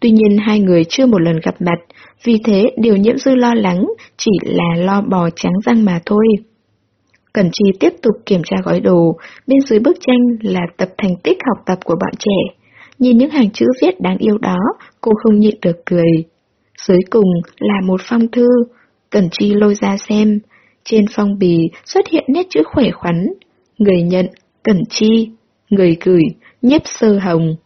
Speaker 1: Tuy nhiên hai người chưa một lần gặp mặt, vì thế điều nhiễm dư lo lắng chỉ là lo bò trắng răng mà thôi. cẩn Chi tiếp tục kiểm tra gói đồ, bên dưới bức tranh là tập thành tích học tập của bọn trẻ. Nhìn những hàng chữ viết đáng yêu đó, cô không nhịn được cười. Dưới cùng là một phong thư, Cẩn Chi lôi ra xem. Trên phong bì xuất hiện nét chữ khỏe khoắn. Người nhận, Cẩn Chi. Người cười Nhếp Sơ Hồng.